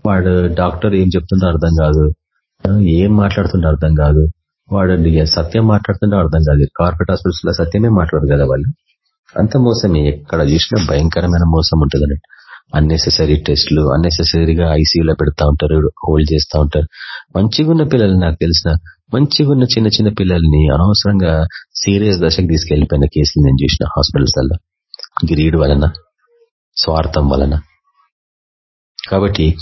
వాడు డాక్టర్ ఏం చెప్తుందో అర్థం కాదు. ఏం మాట్లాడుతుండో అర్థం కాదు. వాడు సత్యం మాట్లాడుతుండో అర్థం కాదు. కార్పొరేట్ హాస్పిటల్స్లో సత్యమే మాట్లాడరు కదా వాళ్ళు. అంత మోసమే ఎక్కడ చూసినా భయంకరమైన మోసం ఉంటుంది అన్నట్టు అన్నెసెసరీ టెస్ట్లు అన్నెసెసరీగా ఐసీయూలో పెడతా ఉంటారు హోల్డ్ చేస్తూ ఉంటారు. మంచిగా ఉన్న పిల్లలు నాకు తెలిసిన మంచిగా ఉన్న చిన్న చిన్న పిల్లల్ని అనవసరంగా సీరియస్ దశకు తీసుకెళ్ళిపోయిన కేసులు నేను చూసిన హాస్పిటల్స్ గ్రీడ్ వలన స్వార్థం వలన. కాబట్టి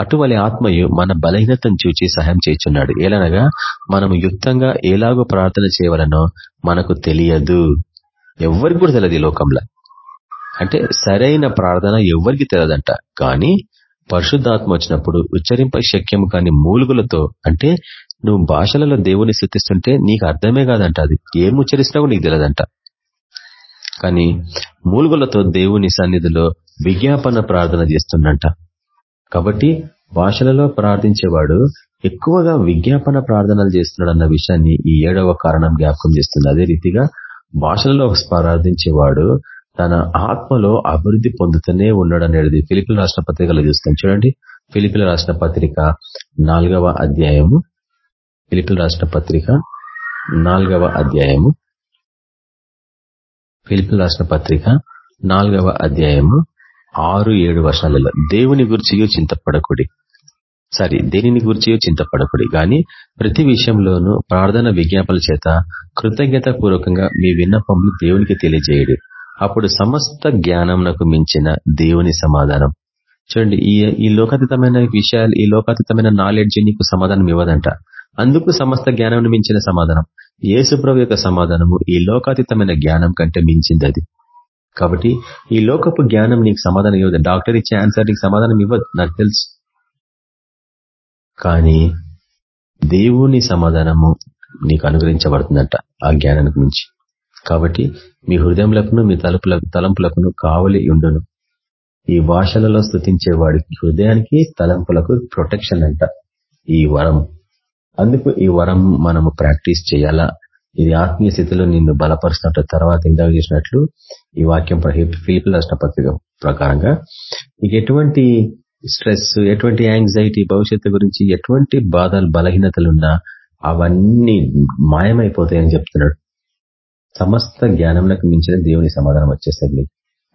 అటువలి ఆత్మయు మన బలహీనతను చూచి సహాయం చేస్తున్నాడు. ఏలనగా మనం యుక్తంగా ఎలాగో ప్రార్థన చేయవలనో మనకు తెలియదు. ఎవరికి కూడా తెలియదు ఈ లోకంలో. అంటే సరైన ప్రార్థన ఎవరికి తెలియదంట కానీ పరిశుద్ధాత్మ వచ్చినప్పుడు ఉచ్చరింప శక్యం కాని మూలుగులతో అంటే నువ్వు భాషలలో దేవుని స్థుతిస్తుంటే నీకు అర్థమే కాదంట అది. ఏం ఉచ్చరిస్తున్నా కూడా నీకు తెలియదంట కానీ మూలుగులతో దేవుని సన్నిధిలో విజ్ఞాపన ప్రార్థన చేస్తున్నంట కాబట్టి భాషలలో ప్రార్థించేవాడు ఎక్కువగా విజ్ఞాపన ప్రార్థనలు చేస్తున్నాడు అన్న విషయాన్ని ఈ ఏడవ కారణం జ్ఞాపకం చేస్తుంది. అదే రీతిగా భాషలలో ప్రార్థించేవాడు తన ఆత్మలో అభివృద్ధి పొందుతూనే ఉన్నాడు అనేది ఫిలిపిల రాష్ట్ర పత్రికలో చూస్తాం చూడండి. ఫిలిపిల రాష్ట్ర పత్రిక నాలుగవ అధ్యాయము. ఫిలిపిల రాష్ట్ర పత్రిక నాలుగవ అధ్యాయము. ఫిలిపిల రాష్ట్ర పత్రిక నాలుగవ అధ్యాయము. ఆరు ఏడు వర్షాలలో దేవుని గురించి చింతపడకుడి. సారీ దేనిని గురించి చింతపడకుడి? గాని ప్రతి విషయంలోనూ ప్రార్థన విజ్ఞాపన చేత కృతజ్ఞత పూర్వకంగా మీ విన్నపములు దేవునికి తెలియజేయడు. అప్పుడు సమస్త జ్ఞానంకు మించిన దేవుని సమాధానం. చూడండి ఈ ఈ లోకాతీతమైన విషయాలు ఈ లోకాతీతమైన నాలెడ్జ్ నీకు సమాధానం ఇవ్వదంట. అందుకు సమస్త జ్ఞానం మించిన సమాధానం. ఏసుప్రభు యొక్క సమాధానము ఈ లోకాతీతమైన జ్ఞానం కంటే మించింది అది కాబట్టి ఈ లోకపు జ్ఞానం నీకు సమాధానం ఇవ్వదు. డాక్టర్ ఇచ్చే ఆన్సర్ నీకు సమాధానం ఇవ్వదు నాకు తెలుసు. కానీ దేవుని సమాధానము నీకు అనుగ్రహించబడుతుందంట ఆ జ్ఞానానికి మించి. కాబట్టి మీ హృదయంలకును మీ తలుపుల తలంపులకును కావలి ఉండును. ఈ భాషలలో స్థుతించే వాడికి హృదయానికి తలంపులకు ప్రొటెక్షన్ అంట ఈ వరం. అందుకు ఈ వరం మనము ప్రాక్టీస్ చేయాలా? ఇది ఆత్మీయ స్థితిలో నిన్ను బలపరుస్తున్నట్టు తర్వాత ఇందాక చేసినట్లు ఈ వాక్యం ఫిలిపి రాష్ట్ర పత్రిక ప్రకారంగా నీకు ఎటువంటి స్ట్రెస్ ఎటువంటి యాంగ్జైటీ భవిష్యత్తు గురించి ఎటువంటి బాధలు బలహీనతలున్నా అవన్నీ మాయమైపోతాయని చెప్తున్నాడు. సమస్త జ్ఞానంలోకి మించిన దేవుని సమాధానం వచ్చేస్తుంది.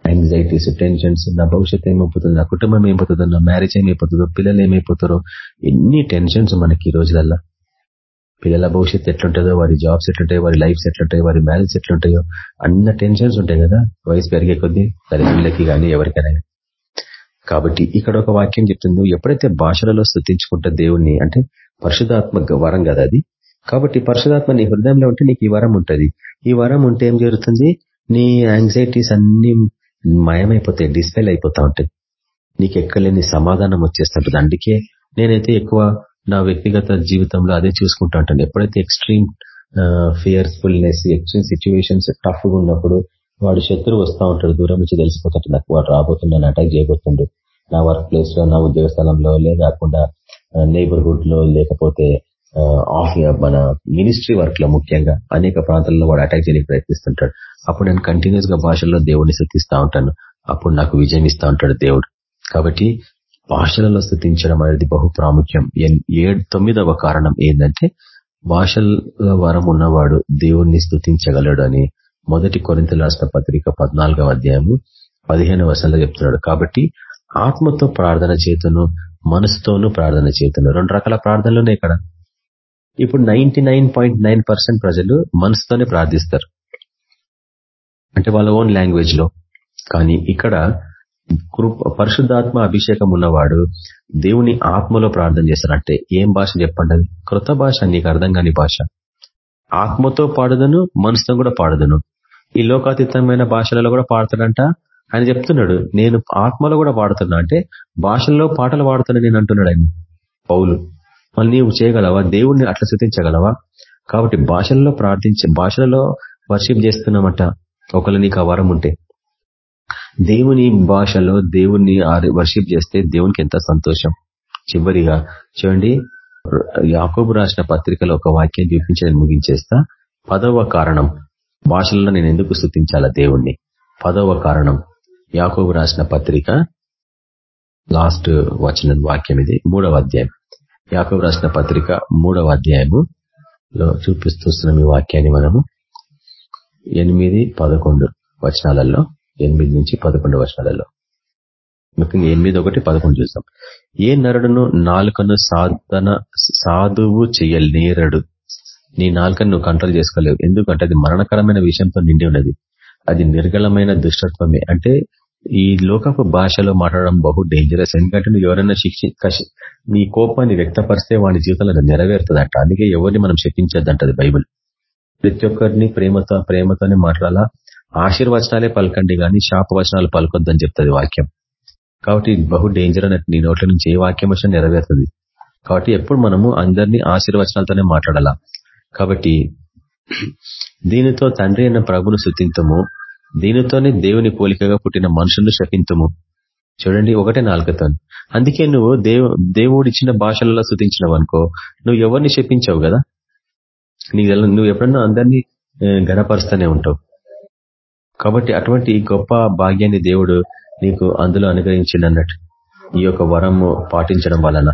యాంగ్జైటీస్ టెన్షన్స్ నా భవిష్యత్తు ఏమైపోతుంది నా కుటుంబం ఏమైపోతుందో నా మ్యారేజ్ ఏమైపోతుందో పిల్లలు ఏమైపోతారో ఎన్ని టెన్షన్స్ మనకి ఈ రోజులల్లా. పిల్లల భవిష్యత్తు ఎట్లుంటుందో వారి జాబ్స్ ఎట్లుంటాయో వారి లైఫ్స్ ఎట్లుంటాయో వారి మ్యారేజ్ ఎట్లుంటాయో అన్న టెన్షన్స్ ఉంటాయి కదా. వయసు పెరిగే కొద్దీ తల్లిదండ్రులకి కానీ ఎవరికైనా కాబట్టి ఇక్కడ ఒక వాక్యం చెప్తుంది ఎప్పుడైతే భాషలలో స్థుతించుకుంటే దేవుణ్ణి అంటే పరిశుధాత్మ వరం కదా అది? కాబట్టి పరిశుధాత్మ నీ హృదయంలో ఉంటే నీకు ఈ వరం ఉంటుంది. ఈ వరం ఉంటే ఏం జరుగుతుంది? నీ యాంగ్జైటీస్ అన్ని మయమైపోతాయి డిస్పెల్ అయిపోతా ఉంటాయి. నీకు ఎక్కలేని సమాధానం వచ్చేస్తుంటుంది. అందుకే నేనైతే ఎక్కువ నా వ్యక్తిగత జీవితంలో అదే చూసుకుంటా ఉంటాను. ఎప్పుడైతే ఎక్స్ట్రీమ్ ఫియర్ఫుల్నెస్ ఎక్స్ట్రీమ్ సిచ్యువేషన్స్ టఫ్గా ఉన్నప్పుడు వాడు శత్రువు వస్తూ ఉంటాడు దూరం నుంచి తెలిసిపోతుంటాడు. నాకు వాడు రాబోతున్నాను అటాక్ చేయబోతుండు. నా వర్క్ ప్లేస్లో నా ఉద్యోగ స్థలంలో లేకుండా నేబర్హుడ్లో లేకపోతే ఆఫ్ మన మినిస్ట్రీ వర్క్లో ముఖ్యంగా అనేక ప్రాంతాల్లో వాడు అటాక్ చేయడానికి ప్రయత్నిస్తుంటాడు. అప్పుడు నేను కంటిన్యూస్గా భాషల్లో దేవుడిని స్థుతిస్తా ఉంటాను. అప్పుడు నాకు విజయం ఇస్తా ఉంటాడు దేవుడు. కాబట్టి భాషలలో స్థుతించడం అనేది బహు ప్రాముఖ్యం. ఏడు తొమ్మిదవ కారణం ఏంటంటే భాషల వరం ఉన్నవాడు దేవుణ్ణి స్థుతించగలడు అని మొదటి కొరింత రాష్ట్ర పత్రిక పద్నాలుగవ అధ్యాయము పదిహేను వర్షంలో చెప్తున్నాడు. కాబట్టి ఆత్మతో ప్రార్థన చేతును మనసుతోనూ ప్రార్థన చేతును. రెండు రకాల ప్రార్థనలునే ఇక్కడ. ఇప్పుడు నైన్టీ ప్రజలు మనసుతోనే ప్రార్థిస్తారు. అంటే వాళ్ళ ఓన్ లాంగ్వేజ్లో. కానీ ఇక్కడ పరిశుద్ధాత్మ అభిషేకం ఉన్నవాడు దేవుని ఆత్మలో ప్రార్థన చేస్తారంటే ఏం భాష చెప్పండి అది? కృత భాష నీకు అర్థం కాని భాష. ఆత్మతో పాడదను మనసుతో కూడా పాడదను. ఈ లోకాతీతమైన భాషలలో కూడా పాడతాడంట. ఆయన చెప్తున్నాడు నేను ఆత్మలో కూడా పాడుతున్నా. అంటే భాషల్లో పాటలు పాడుతున్నా నేను అంటున్నాడు ఆయన పౌలు. నీవు చేయగలవా? దేవుణ్ణి అట్లా శృతించగలవా? కాబట్టి భాషల్లో ప్రార్థించే భాషలలో వర్షిప్ చేస్తున్నామట. ఒకళ్ళు నీకు ఆ వరం ఉంటే. దేవుని భాషలో దేవుణ్ణి వర్షిప్ చేస్తే దేవునికి ఎంత సంతోషం. చివరిగా చూడండి యాకోబు రాసిన పత్రికలో ఒక వాక్యం చూపించడం ముగించేస్తా. పదవ కారణం భాషల్లో నేను ఎందుకు స్థుతించాలా దేవుణ్ణి? పదవ కారణం యాకోబు రాసిన పత్రిక లాస్ట్ వచ్చిన వాక్యం ఇది మూడవ అధ్యాయం. యాకబు రాసిన పత్రిక మూడవ అధ్యాయము లో చూపిస్తున్నాం ఈ వాక్యాన్ని మనము ఎనిమిది పదకొండు వచనాలలో ఎనిమిది నుంచి పదకొండు వర్షాలలో ముఖ్యంగా ఎనిమిది ఒకటి పదకొండు చూస్తాం. ఏ నరుడును నాలుకను సాధన సాధువు చెయ్యలేరడు నీ నాలుకను నువ్వు కంట్రోల్ చేసుకోలేవు. ఎందుకంటే అది మరణకరమైన విషయంతో నిండి ఉన్నది. అది నిర్గళమైన దుష్టత్వమే. అంటే ఈ లోకపు భాషలో మాట్లాడడం బహు డేంజరస్ ఎందుకంటే నువ్వు ఎవరైనా శిక్ష నీ కోపాన్ని వ్యక్తపరిస్తే వాడి జీవితంలో నెరవేరుతుందంట. అందుకే ఎవరిని మనం శిక్షించద్దంటది బైబుల్. ప్రతి ఒక్కరిని ప్రేమతో ప్రేమతోనే మాట్లాడాలా? ఆశీర్వచనాలే పలకండి కానీ శాపవచనాలు పలకొద్దని చెప్తుంది వాక్యం. కాబట్టి బహు డేంజర్ అన్నట్టు నీ నోట్ల నుంచి ఏ వాక్యం వచ్చినా నెరవేరుతుంది. కాబట్టి ఎప్పుడు మనము అందరినీ ఆశీర్వచనాలతోనే మాట్లాడాలా? కాబట్టి దీనితో తండ్రి అయిన ప్రభును శుతింతము దీనితోనే దేవుని పోలికగా పుట్టిన మనుషులను శపింతుము. చూడండి ఒకటే నాలుకతో అందుకే నువ్వు దేవు దేవుడు ఇచ్చిన భాషలలో శృతించినవు అనుకో. నువ్వు ఎవరిని శపించావు కదా? నీ నువ్వు ఎప్పుడన్నా అందరినీ గణపరుస్తూనే ఉంటావు. కాబట్టి అటువంటి గొప్ప భాగ్యాన్ని దేవుడు నీకు అందులో అనుగ్రహించింది అన్నట్టు ఈ యొక్క వరము పాటించడం వలన.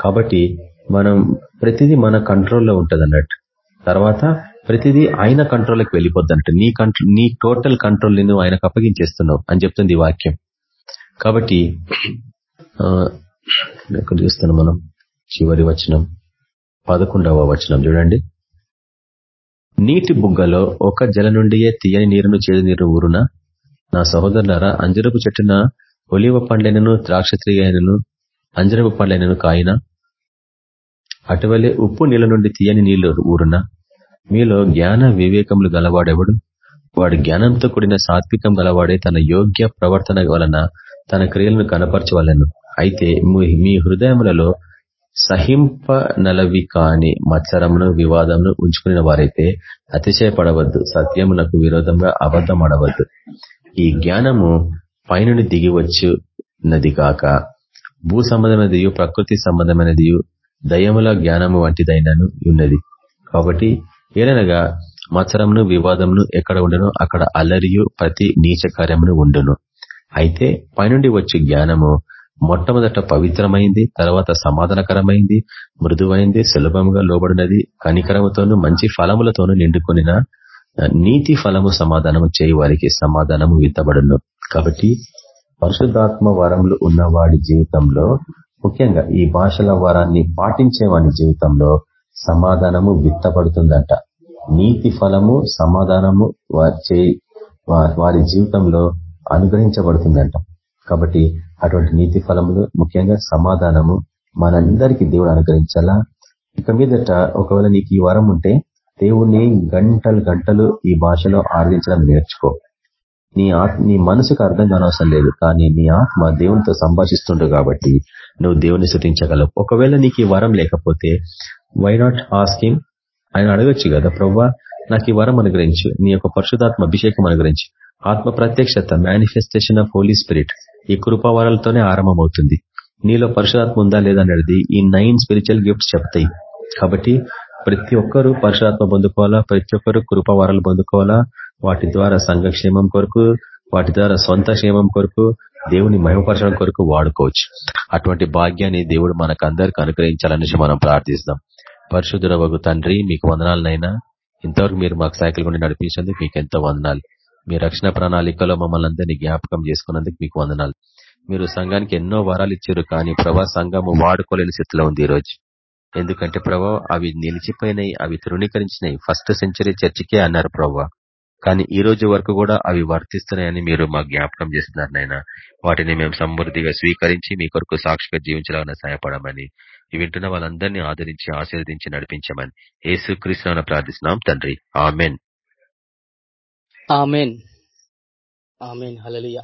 కాబట్టి మనం ప్రతిదీ మన కంట్రోల్లో ఉంటుంది అన్నట్టు తర్వాత ప్రతిదీ ఆయన కంట్రోల్కి వెళ్ళిపోద్ది అంటే నీ కంట్రోల్ నీ టోటల్ కంట్రోల్ నువ్వు ఆయనకు అప్పగించేస్తున్నావు అని చెప్తుంది ఈ వాక్యం. కాబట్టి ఎక్కడ చూస్తాను మనం చివరి వచనం పదకొండవ వచనం చూడండి. నీటి బుగ్గలో ఒక జల నుండియే తీయని నీరును చేదు నీరు ఊరున? నా సహోదరులారా అంజరపు చెట్టున ఒలివ పండ్లైనను ద్రాక్షత్రియైనను అంజరపు పండ్లైనను కాయన? అటువలే ఉప్పు నీళ్ళ నుండి తీయని నీళ్ళు ఊరున? మీలో జ్ఞాన వివేకములు గలవాడెవడు? వాడు జ్ఞానంతో కూడిన సాత్వికం గలవాడే తన యోగ్య ప్రవర్తన వలన తన క్రియలను కనపరచవలను. అయితే మీ హృదయములలో సహింపనలవి కాని మత్సరమును వివాదమును ఉంచుకునే వారైతే అతిశయపడవద్దు సత్యమునకు విరోధంగా అబద్ధమాడవద్దు. ఈ జ్ఞానము పైనుండి దిగివచ్చున్నది వచ్చినది కాక భూ సంబంధమైనది ప్రకృతి సంబంధమైనది దయముల జ్ఞానము వంటిదైనను ఉన్నది. కాబట్టి ఏదనగా మత్సరమును వివాదమును ఎక్కడ ఉండను అక్కడ అల్లరియు ప్రతి నీచ కార్యమును ఉండును. అయితే పైనుండి వచ్చే జ్ఞానము మొట్టమొదట పవిత్రమైంది తర్వాత సమాధానకరమైంది మృదువైంది సులభంగా లోబడినది కనికరముతోనూ మంచి ఫలములతోనూ నిండుకొనిన నీతి ఫలము సమాధానము చేయి వారికి సమాధానము విత్తబడును. కాబట్టి పరిశుద్ధాత్మ వరములు ఉన్న వాడి జీవితంలో ముఖ్యంగా ఈ భాషల వరాన్ని పాటించే వాడి జీవితంలో సమాధానము విత్తబడుతుందంట. నీతి ఫలము సమాధానము వారి జీవితంలో అనుగ్రహించబడుతుందంట. కాబట్టి అటువంటి నీతి ఫలములు ముఖ్యంగా సమాధానము మనందరికీ దేవుడు అనుగ్రహించాలా? ఇక మీదట ఒకవేళ నీకు ఈ వరం ఉంటే దేవుణ్ణి గంటలు గంటలు ఈ భాషలో ఆరాధించడం నేర్చుకో. నీ ఆత్మ నీ మనసుకు అర్థం కానవసరం లేదు కానీ నీ ఆత్మ దేవునితో సంభాషిస్తుండు కాబట్టి నువ్వు దేవుని శృతించగలవు ఒకవేళ నీకు ఈ వరం లేకపోతే వై నాట్ ఆస్కింగ్ ఆయన అడగచ్చు కదా ప్రవ్వా నాకు ఈ వరం అనుగ్రహించు. నీ యొక్క పరిశుధాత్మ అభిషేకం అనుగ్రహించు. ఆత్మ ప్రత్యక్షత మేనిఫెస్టేషన్ ఆఫ్ హోలీ స్పిరిట్ ఈ కృపావరాలతోనే ఆరంభమవుతుంది. నీలో పరిశుధాత్మ ఉందా లేదా అనేది ఈ నైన్ స్పిరిచువల్ గిఫ్ట్స్ చెప్తాయి. కాబట్టి ప్రతి ఒక్కరూ పరిశుధాత్మ పొందుకోవాలా? ప్రతి ఒక్కరు కృపావరాలు పొందుకోవాలా? వాటి ద్వారా సంఘక్షేమం కొరకు వాటి ద్వారా సొంత క్షేమం కొరకు దేవుని మహిమపరచడం కొరకు వాడుకోవచ్చు. అటువంటి భాగ్యాన్ని దేవుడు మనకు అందరికి అనుగ్రహించాలనేసి మనం ప్రార్థిస్తాం పరిశుద్ధుల వగు తండ్రి మీకు వందనాలనైనా. ఇంతవరకు మీరు మాకు సైకిల్ గుండి నడిపించినందుకు మీకు ఎంతో వందనాలు. మీ రక్షణ ప్రణాళికలో మమ్మల్ని అందరినీ జ్ఞాపకం చేసుకున్నందుకు మీకు వందనాలు. మీరు సంఘానికి ఎన్నో వరాలు ఇచ్చారు కానీ ప్రభా సంఘము వాడుకోలేని స్థితిలో ఉంది ఈరోజు. ఎందుకంటే ప్రభా అవి నిలిచిపోయినాయి అవి తృణీకరించినాయి. ఫస్ట్ సెంచరీ చర్చికే అన్నారు ప్రభా. కానీ ఈ రోజు వరకు కూడా అవి వర్తిస్తున్నాయని మీరు మాకు జ్ఞాపకం చేస్తున్నారు నాయన. వాటిని మేము సమృద్ధిగా స్వీకరించి మీ కొరకు సాక్షిగా జీవించాలని సహాయపడమని వింటున్న వాళ్ళందరినీ ఆదరించి ఆశీర్వదించి నడిపించమని యేసు కృష్ణ ప్రార్థిస్తున్నాం తండ్రి. ఆమెన్. ఆమెన్. ఆమెన్. హలలియ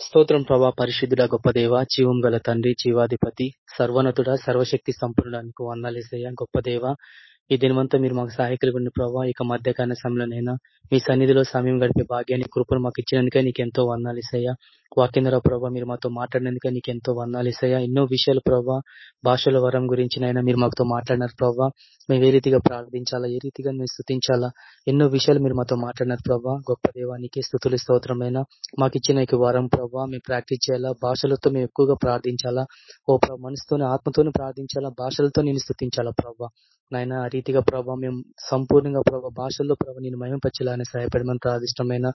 స్తోత్రం ప్రభా పరిశుద్ధుడ గొప్ప దేవ జీవం గల తండ్రి జీవాధిపతి సర్వనతుడ సర్వశక్తి సంపన్నుడానికి వందాలేసయ్య గొప్ప దేవ. ఈ దినవంతా మీరు మాకు సహాయకులు ఉన్న ప్రభావ ఇక మధ్యకాల సమయంలోనైనా మీ సన్నిధిలో సమయం గడిపే భాగ్యాన్ని కృపను మాకు ఇచ్చినందుకే నీకు ఎంతో వందాలేసయ్యా వాక్యంధ్ర ప్రభావ మీరు మాతో మాట్లాడినందుకే నీకు ఎంతో వందాలిసయ్యా ఎన్నో విషయాలు ప్రభావ భాషల వరం గురించి గురించినైనా మీరు మాతో మాట్లాడినారు ప్రభావ మేము ఏ రీతిగా ప్రార్థించాలా ఏ రీతిగా మేము స్థుతించాలా ఎన్నో విషయాలు మీరు మాతో మాట్లాడినారు ప్రభావ గొప్ప దేవానికి స్థుతులు స్తోత్రమైన. మాకు ఇచ్చిన వరం ప్రభావ మేము ప్రాక్టీస్ చేయాలా భాషలతో మేము ఎక్కువగా ప్రార్థించాలా. ఓ ప్రభావ మనసుతోనే ఆత్మతోనే ప్రార్థించాలా భాషలతో నేను స్థుతించాలా ప్రభావ నాయన ఆ రీతిగా ప్రభావ మేము సంపూర్ణంగా ప్రభావ భాషల్లో ప్రభావ నేను మహింపచ్చేలానే సహాయపడమని ప్రార్థిష్టమైన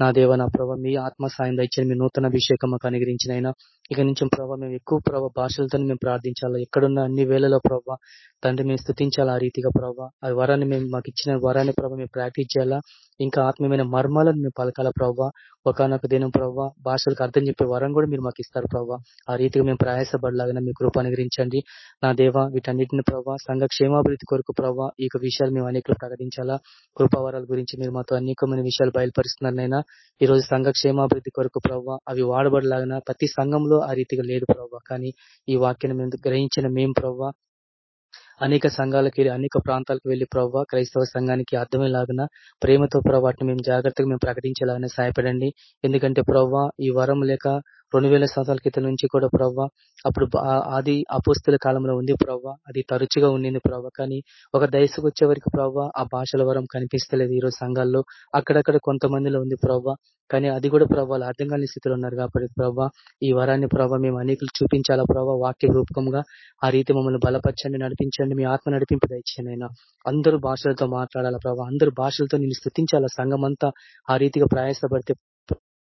నా దేవ నా ప్రభావ మీ ఆత్మ సాయం దచ్చిన మీ నూతన అభిషేకం మాకు అయినా ఇక నుంచి ప్రభావ మేము ఎక్కువ ప్రభావ భాషలతో మేము ప్రార్థించాలా? ఎక్కడున్న అన్ని వేళలో ప్రభావ తండ్రి మేము స్థుతించాలా ఆ రీతిగా ప్రభావ ఆ వరాన్ని మేము మాకు ఇచ్చిన వరాన్ని ప్రభావ మేము ప్రాక్టీస్ చేయాలా? ఇంకా ఆత్మీయమైన మర్మాలను మేము పలకాల ప్రభావ ఒకనొక దినం ప్రభావ భాషలకు అర్థం చెప్పే వరం కూడా మీరు మాకు ఇస్తారు ప్రవ్వా. ఆ రీతిగా మేము ప్రయాసపడలాగా మీ కృప అనుగ్రహించండి. నా దేవ వీటన్నిటిని ప్రభావ సంఘ క్షేమాభివృద్ధి కొరకు ప్రవ్వా ఈ విషయాలు మేము అనేకలు ప్రకటించాలా? కృపావరాల గురించి మీరు మాతో అనేకమైన విషయాలు బయలుపరుస్తున్నారనైనా ఈ రోజు సంఘ క్షేమాభివృద్ధి కొరకు ప్రభావ అవి వాడబడలాగిన? ప్రతి సంఘంలో ఆ రీతిగా లేదు ప్రభావ కానీ ఈ వాక్యాన్ని మేము గ్రహించిన మేము ప్రభావ అనేక సంఘాలకు అనేక ప్రాంతాలకు వెళ్ళి ప్రవ్వ క్రైస్తవ సంఘానికి అర్థమేలాగిన ప్రేమతో ప్రభావ మేము జాగ్రత్తగా మేము ప్రకటించేలాగానే సహాయపడండి. ఎందుకంటే ప్రవ్వ ఈ వరం లేక రెండు వేల సంవత్సరాల క్రితం నుంచి కూడా ప్రవ్వ అప్పుడు ఆది అపుస్తుల కాలంలో ఉంది ప్రవ్వ. అది తరచుగా ఉండింది ప్రవ్వ. కానీ ఒక దయసుకు వచ్చే వరకు ప్రవ్వ ఆ భాషల వరం కనిపిస్తలేదు ఈరోజు సంఘాల్లో. అక్కడక్కడ కొంతమందిలో ఉంది ప్రవ్వ. కానీ అది కూడా ప్రభావాలు అర్థం కాని స్థితిలో ఉన్నారు కాబట్టి ప్రభావ ఈ వరాన్ని ప్రభావ మేము అనేకలు చూపించాలా ప్రభావ వాక్య రూపకంగా ఆ రీతి మమ్మల్ని బలపరచండి నడిపించండి మీ ఆత్మ నడిపింపు దయచేనైనా అందరూ భాషలతో మాట్లాడాలా ప్రభావ అందరూ భాషలతో నేను స్థుతించాలా సంఘం అంతా ఆ రీతిగా ప్రయాసపడితే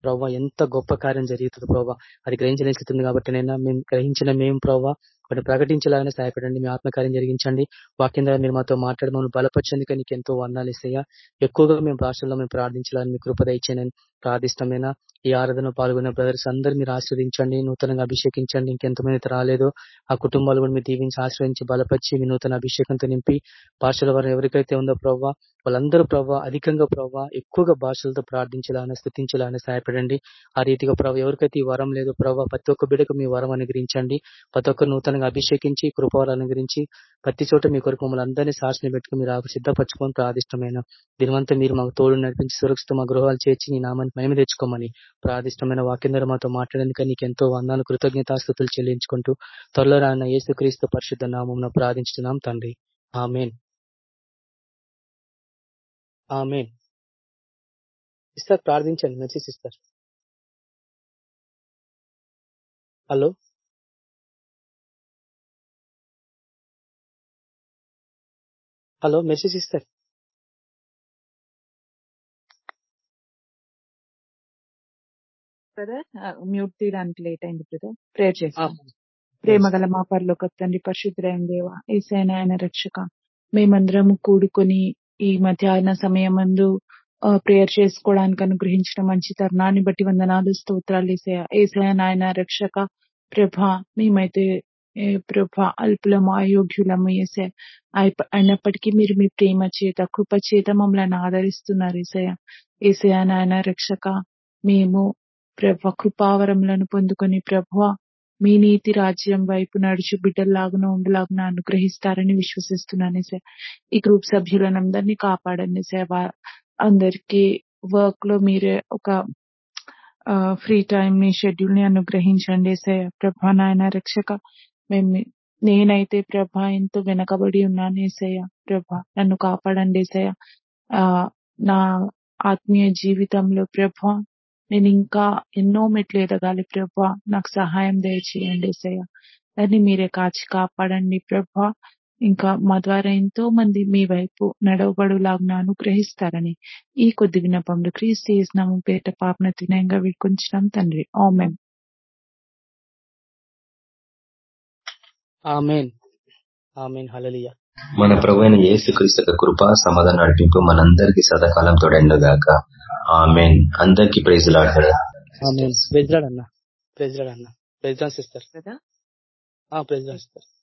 ప్రభావ ఎంత గొప్ప కార్యం జరుగుతుంది ప్రభావ అది గ్రహించలేని స్థితి ఉంది కాబట్టి నైనా మేము గ్రహించిన మేము ప్రభావ వాటిని ప్రకటించాలని సహాయపడండి మీ ఆత్మకార్యం జరిగించండి. వాక్యం ద్వారా మీరు మాతో మాట్లాడి మమ్మల్ని బలపరిచేందుకు నీకు ఎంతో వర్ణాలు ఇస్తాయా ఎక్కువగా మేము భాషల్లో మేము ప్రార్థించాలని మీ కృపద ఇచ్చానని ప్రార్థిస్తామైనా ఈ ఆరాధన పాల్గొన్న బ్రదర్స్ అందరూ మీరు ఆశ్రవదించండి. నూతనంగా అభిషేకించండి. ఇంకెంతమంది రాలేదో. ఆ కుటుంబాలు కూడా మీరు దీవించి ఆశ్రయించి బలపరిచి మీ నూతన అభిషేకంతో నింపి భాషల వారు ఎవరికైతే ఉందో ప్రవ్వా వాళ్ళందరూ ప్రవ్వా అధికంగా ప్రవ్వా ఎక్కువగా భాషలతో ప్రార్థించాలని స్థుతించాలని సహాయపడండి. ఆ రీతిగా ప్రభావ ఎవరికైతే ఈ వరం లేదో ప్రభావ ప్రతి ఒక్క బిడకు మీ వరం అనుగ్రహించండి. ప్రతి ఒక్క నూతన నూతనంగా అభిషేకించి కృపవరం అనుగ్రహించి ప్రతి చోట మీ కొరకు మమ్మల్ని అందరినీ సాక్షిని పెట్టుకుని మీరు సిద్ధపరచుకొని ప్రాదిష్టమైన దీనివంతా మీరు మాకు తోడు నడిపించి సురక్షిత మా గృహాలు చేర్చి నీ నామాన్ని మేము తెచ్చుకోమని ప్రాదిష్టమైన వాక్యం ద్వారా మాతో మాట్లాడేందుకు నీకు ఎంతో వందాలు కృతజ్ఞతాస్థుతులు చెల్లించుకుంటూ త్వరలో రాన్న యేసుక్రీస్తు పరిశుద్ధ నామం ప్రార్థించుతున్నాం తండ్రి. ఆమెన్. ఆమెన్. ఇస్తారు ప్రార్థించండి మెసేజ్ ఇస్తారు హలో? హలో మెసేజ్ ఇస్తారు బ్రదర్ మ్యూట్ తీయడానికి లేట్ అయింది బ్రదర్ ప్రేయర్ చేస్తాం ప్రేమ గల మా పరలోక తండ్రి పరిశుద్ధులైన దేవ ఏసైన ఆయన రక్షక మేమందరం కూడుకొని ఈ మధ్యాహ్న సమయం మందు ప్రేయర్ చేసుకోవడానికి అనుగ్రహించిన మంచి తరుణాన్ని బట్టి వందనాలు స్తోత్రాలు ఏసయ ఏసయ నాయన రక్షక ప్రభ మేమైతే ప్రభా అల్పులము అయోగ్యులము ఏసే అయినప్పటికీ మీరు మీ ప్రేమ చేత కృప చేత మమ్మల్ని ఆదరిస్తున్నారు ఏసయ ఏసయ నాయన రక్షక మేము ప్రభ కృపావరములను పొందుకొని ప్రభ మీ నీతి రాజ్యం వైపు నడుచు బిడ్డల్లాగున ఉండలాగున అనుగ్రహిస్తారని విశ్వసిస్తున్నాను సార్ ఈ గ్రూప్ సభ్యులను అందరినీ కాపాడండి సార్ అందరికి వర్క్లో మీరే ఒక ఫ్రీ టైం ని షెడ్యూల్ని అనుగ్రహించండి సార్ ప్రభా నాయన రక్షక మేము నేనైతే ప్రభా ఎంతో వెనకబడి ఉన్నాను ఏసయ్య. ప్రభా నన్ను కాపాడండి ఏసయ్య. ఆ నా ఆత్మీయ జీవితంలో ప్రభా నేను ఇంకా ఎన్నో మెట్లు ఎదగాలి ప్రభా. నాకు సహాయం దయచేయండి ఏసయ్య. దాన్ని మీరే కాచి కాపాడండి ప్రభా. ఇంకా మా ద్వారా ఎంతో మంది మీ వైపు నడవబడులాగ్న అనుగ్రహిస్తారని ఈ కొద్ది వినపంలో క్రీస్తు చేసినాము పేట పాపన తినయంగా వీడుకొంచినాం తండ్రి. ఆమెన్. ఆమెన్. ఆమెన్. హల్లెలూయా. మన ప్రభు అయిన యేసుక్రీస్తు యొక్క కృప సమాధానం నడిపింపు మనందరికి సదాకాలం తోడైనగాక ఆమెన్. అందరికి ప్రైజ్ లాడతాడు ఆమెన్. ప్రెజ్లాడ్ అన్న. ప్రెజ్లాడ్ అన్న. Praise lord sister. కదా ప్రెజ్లాడ్ సిస్టర్.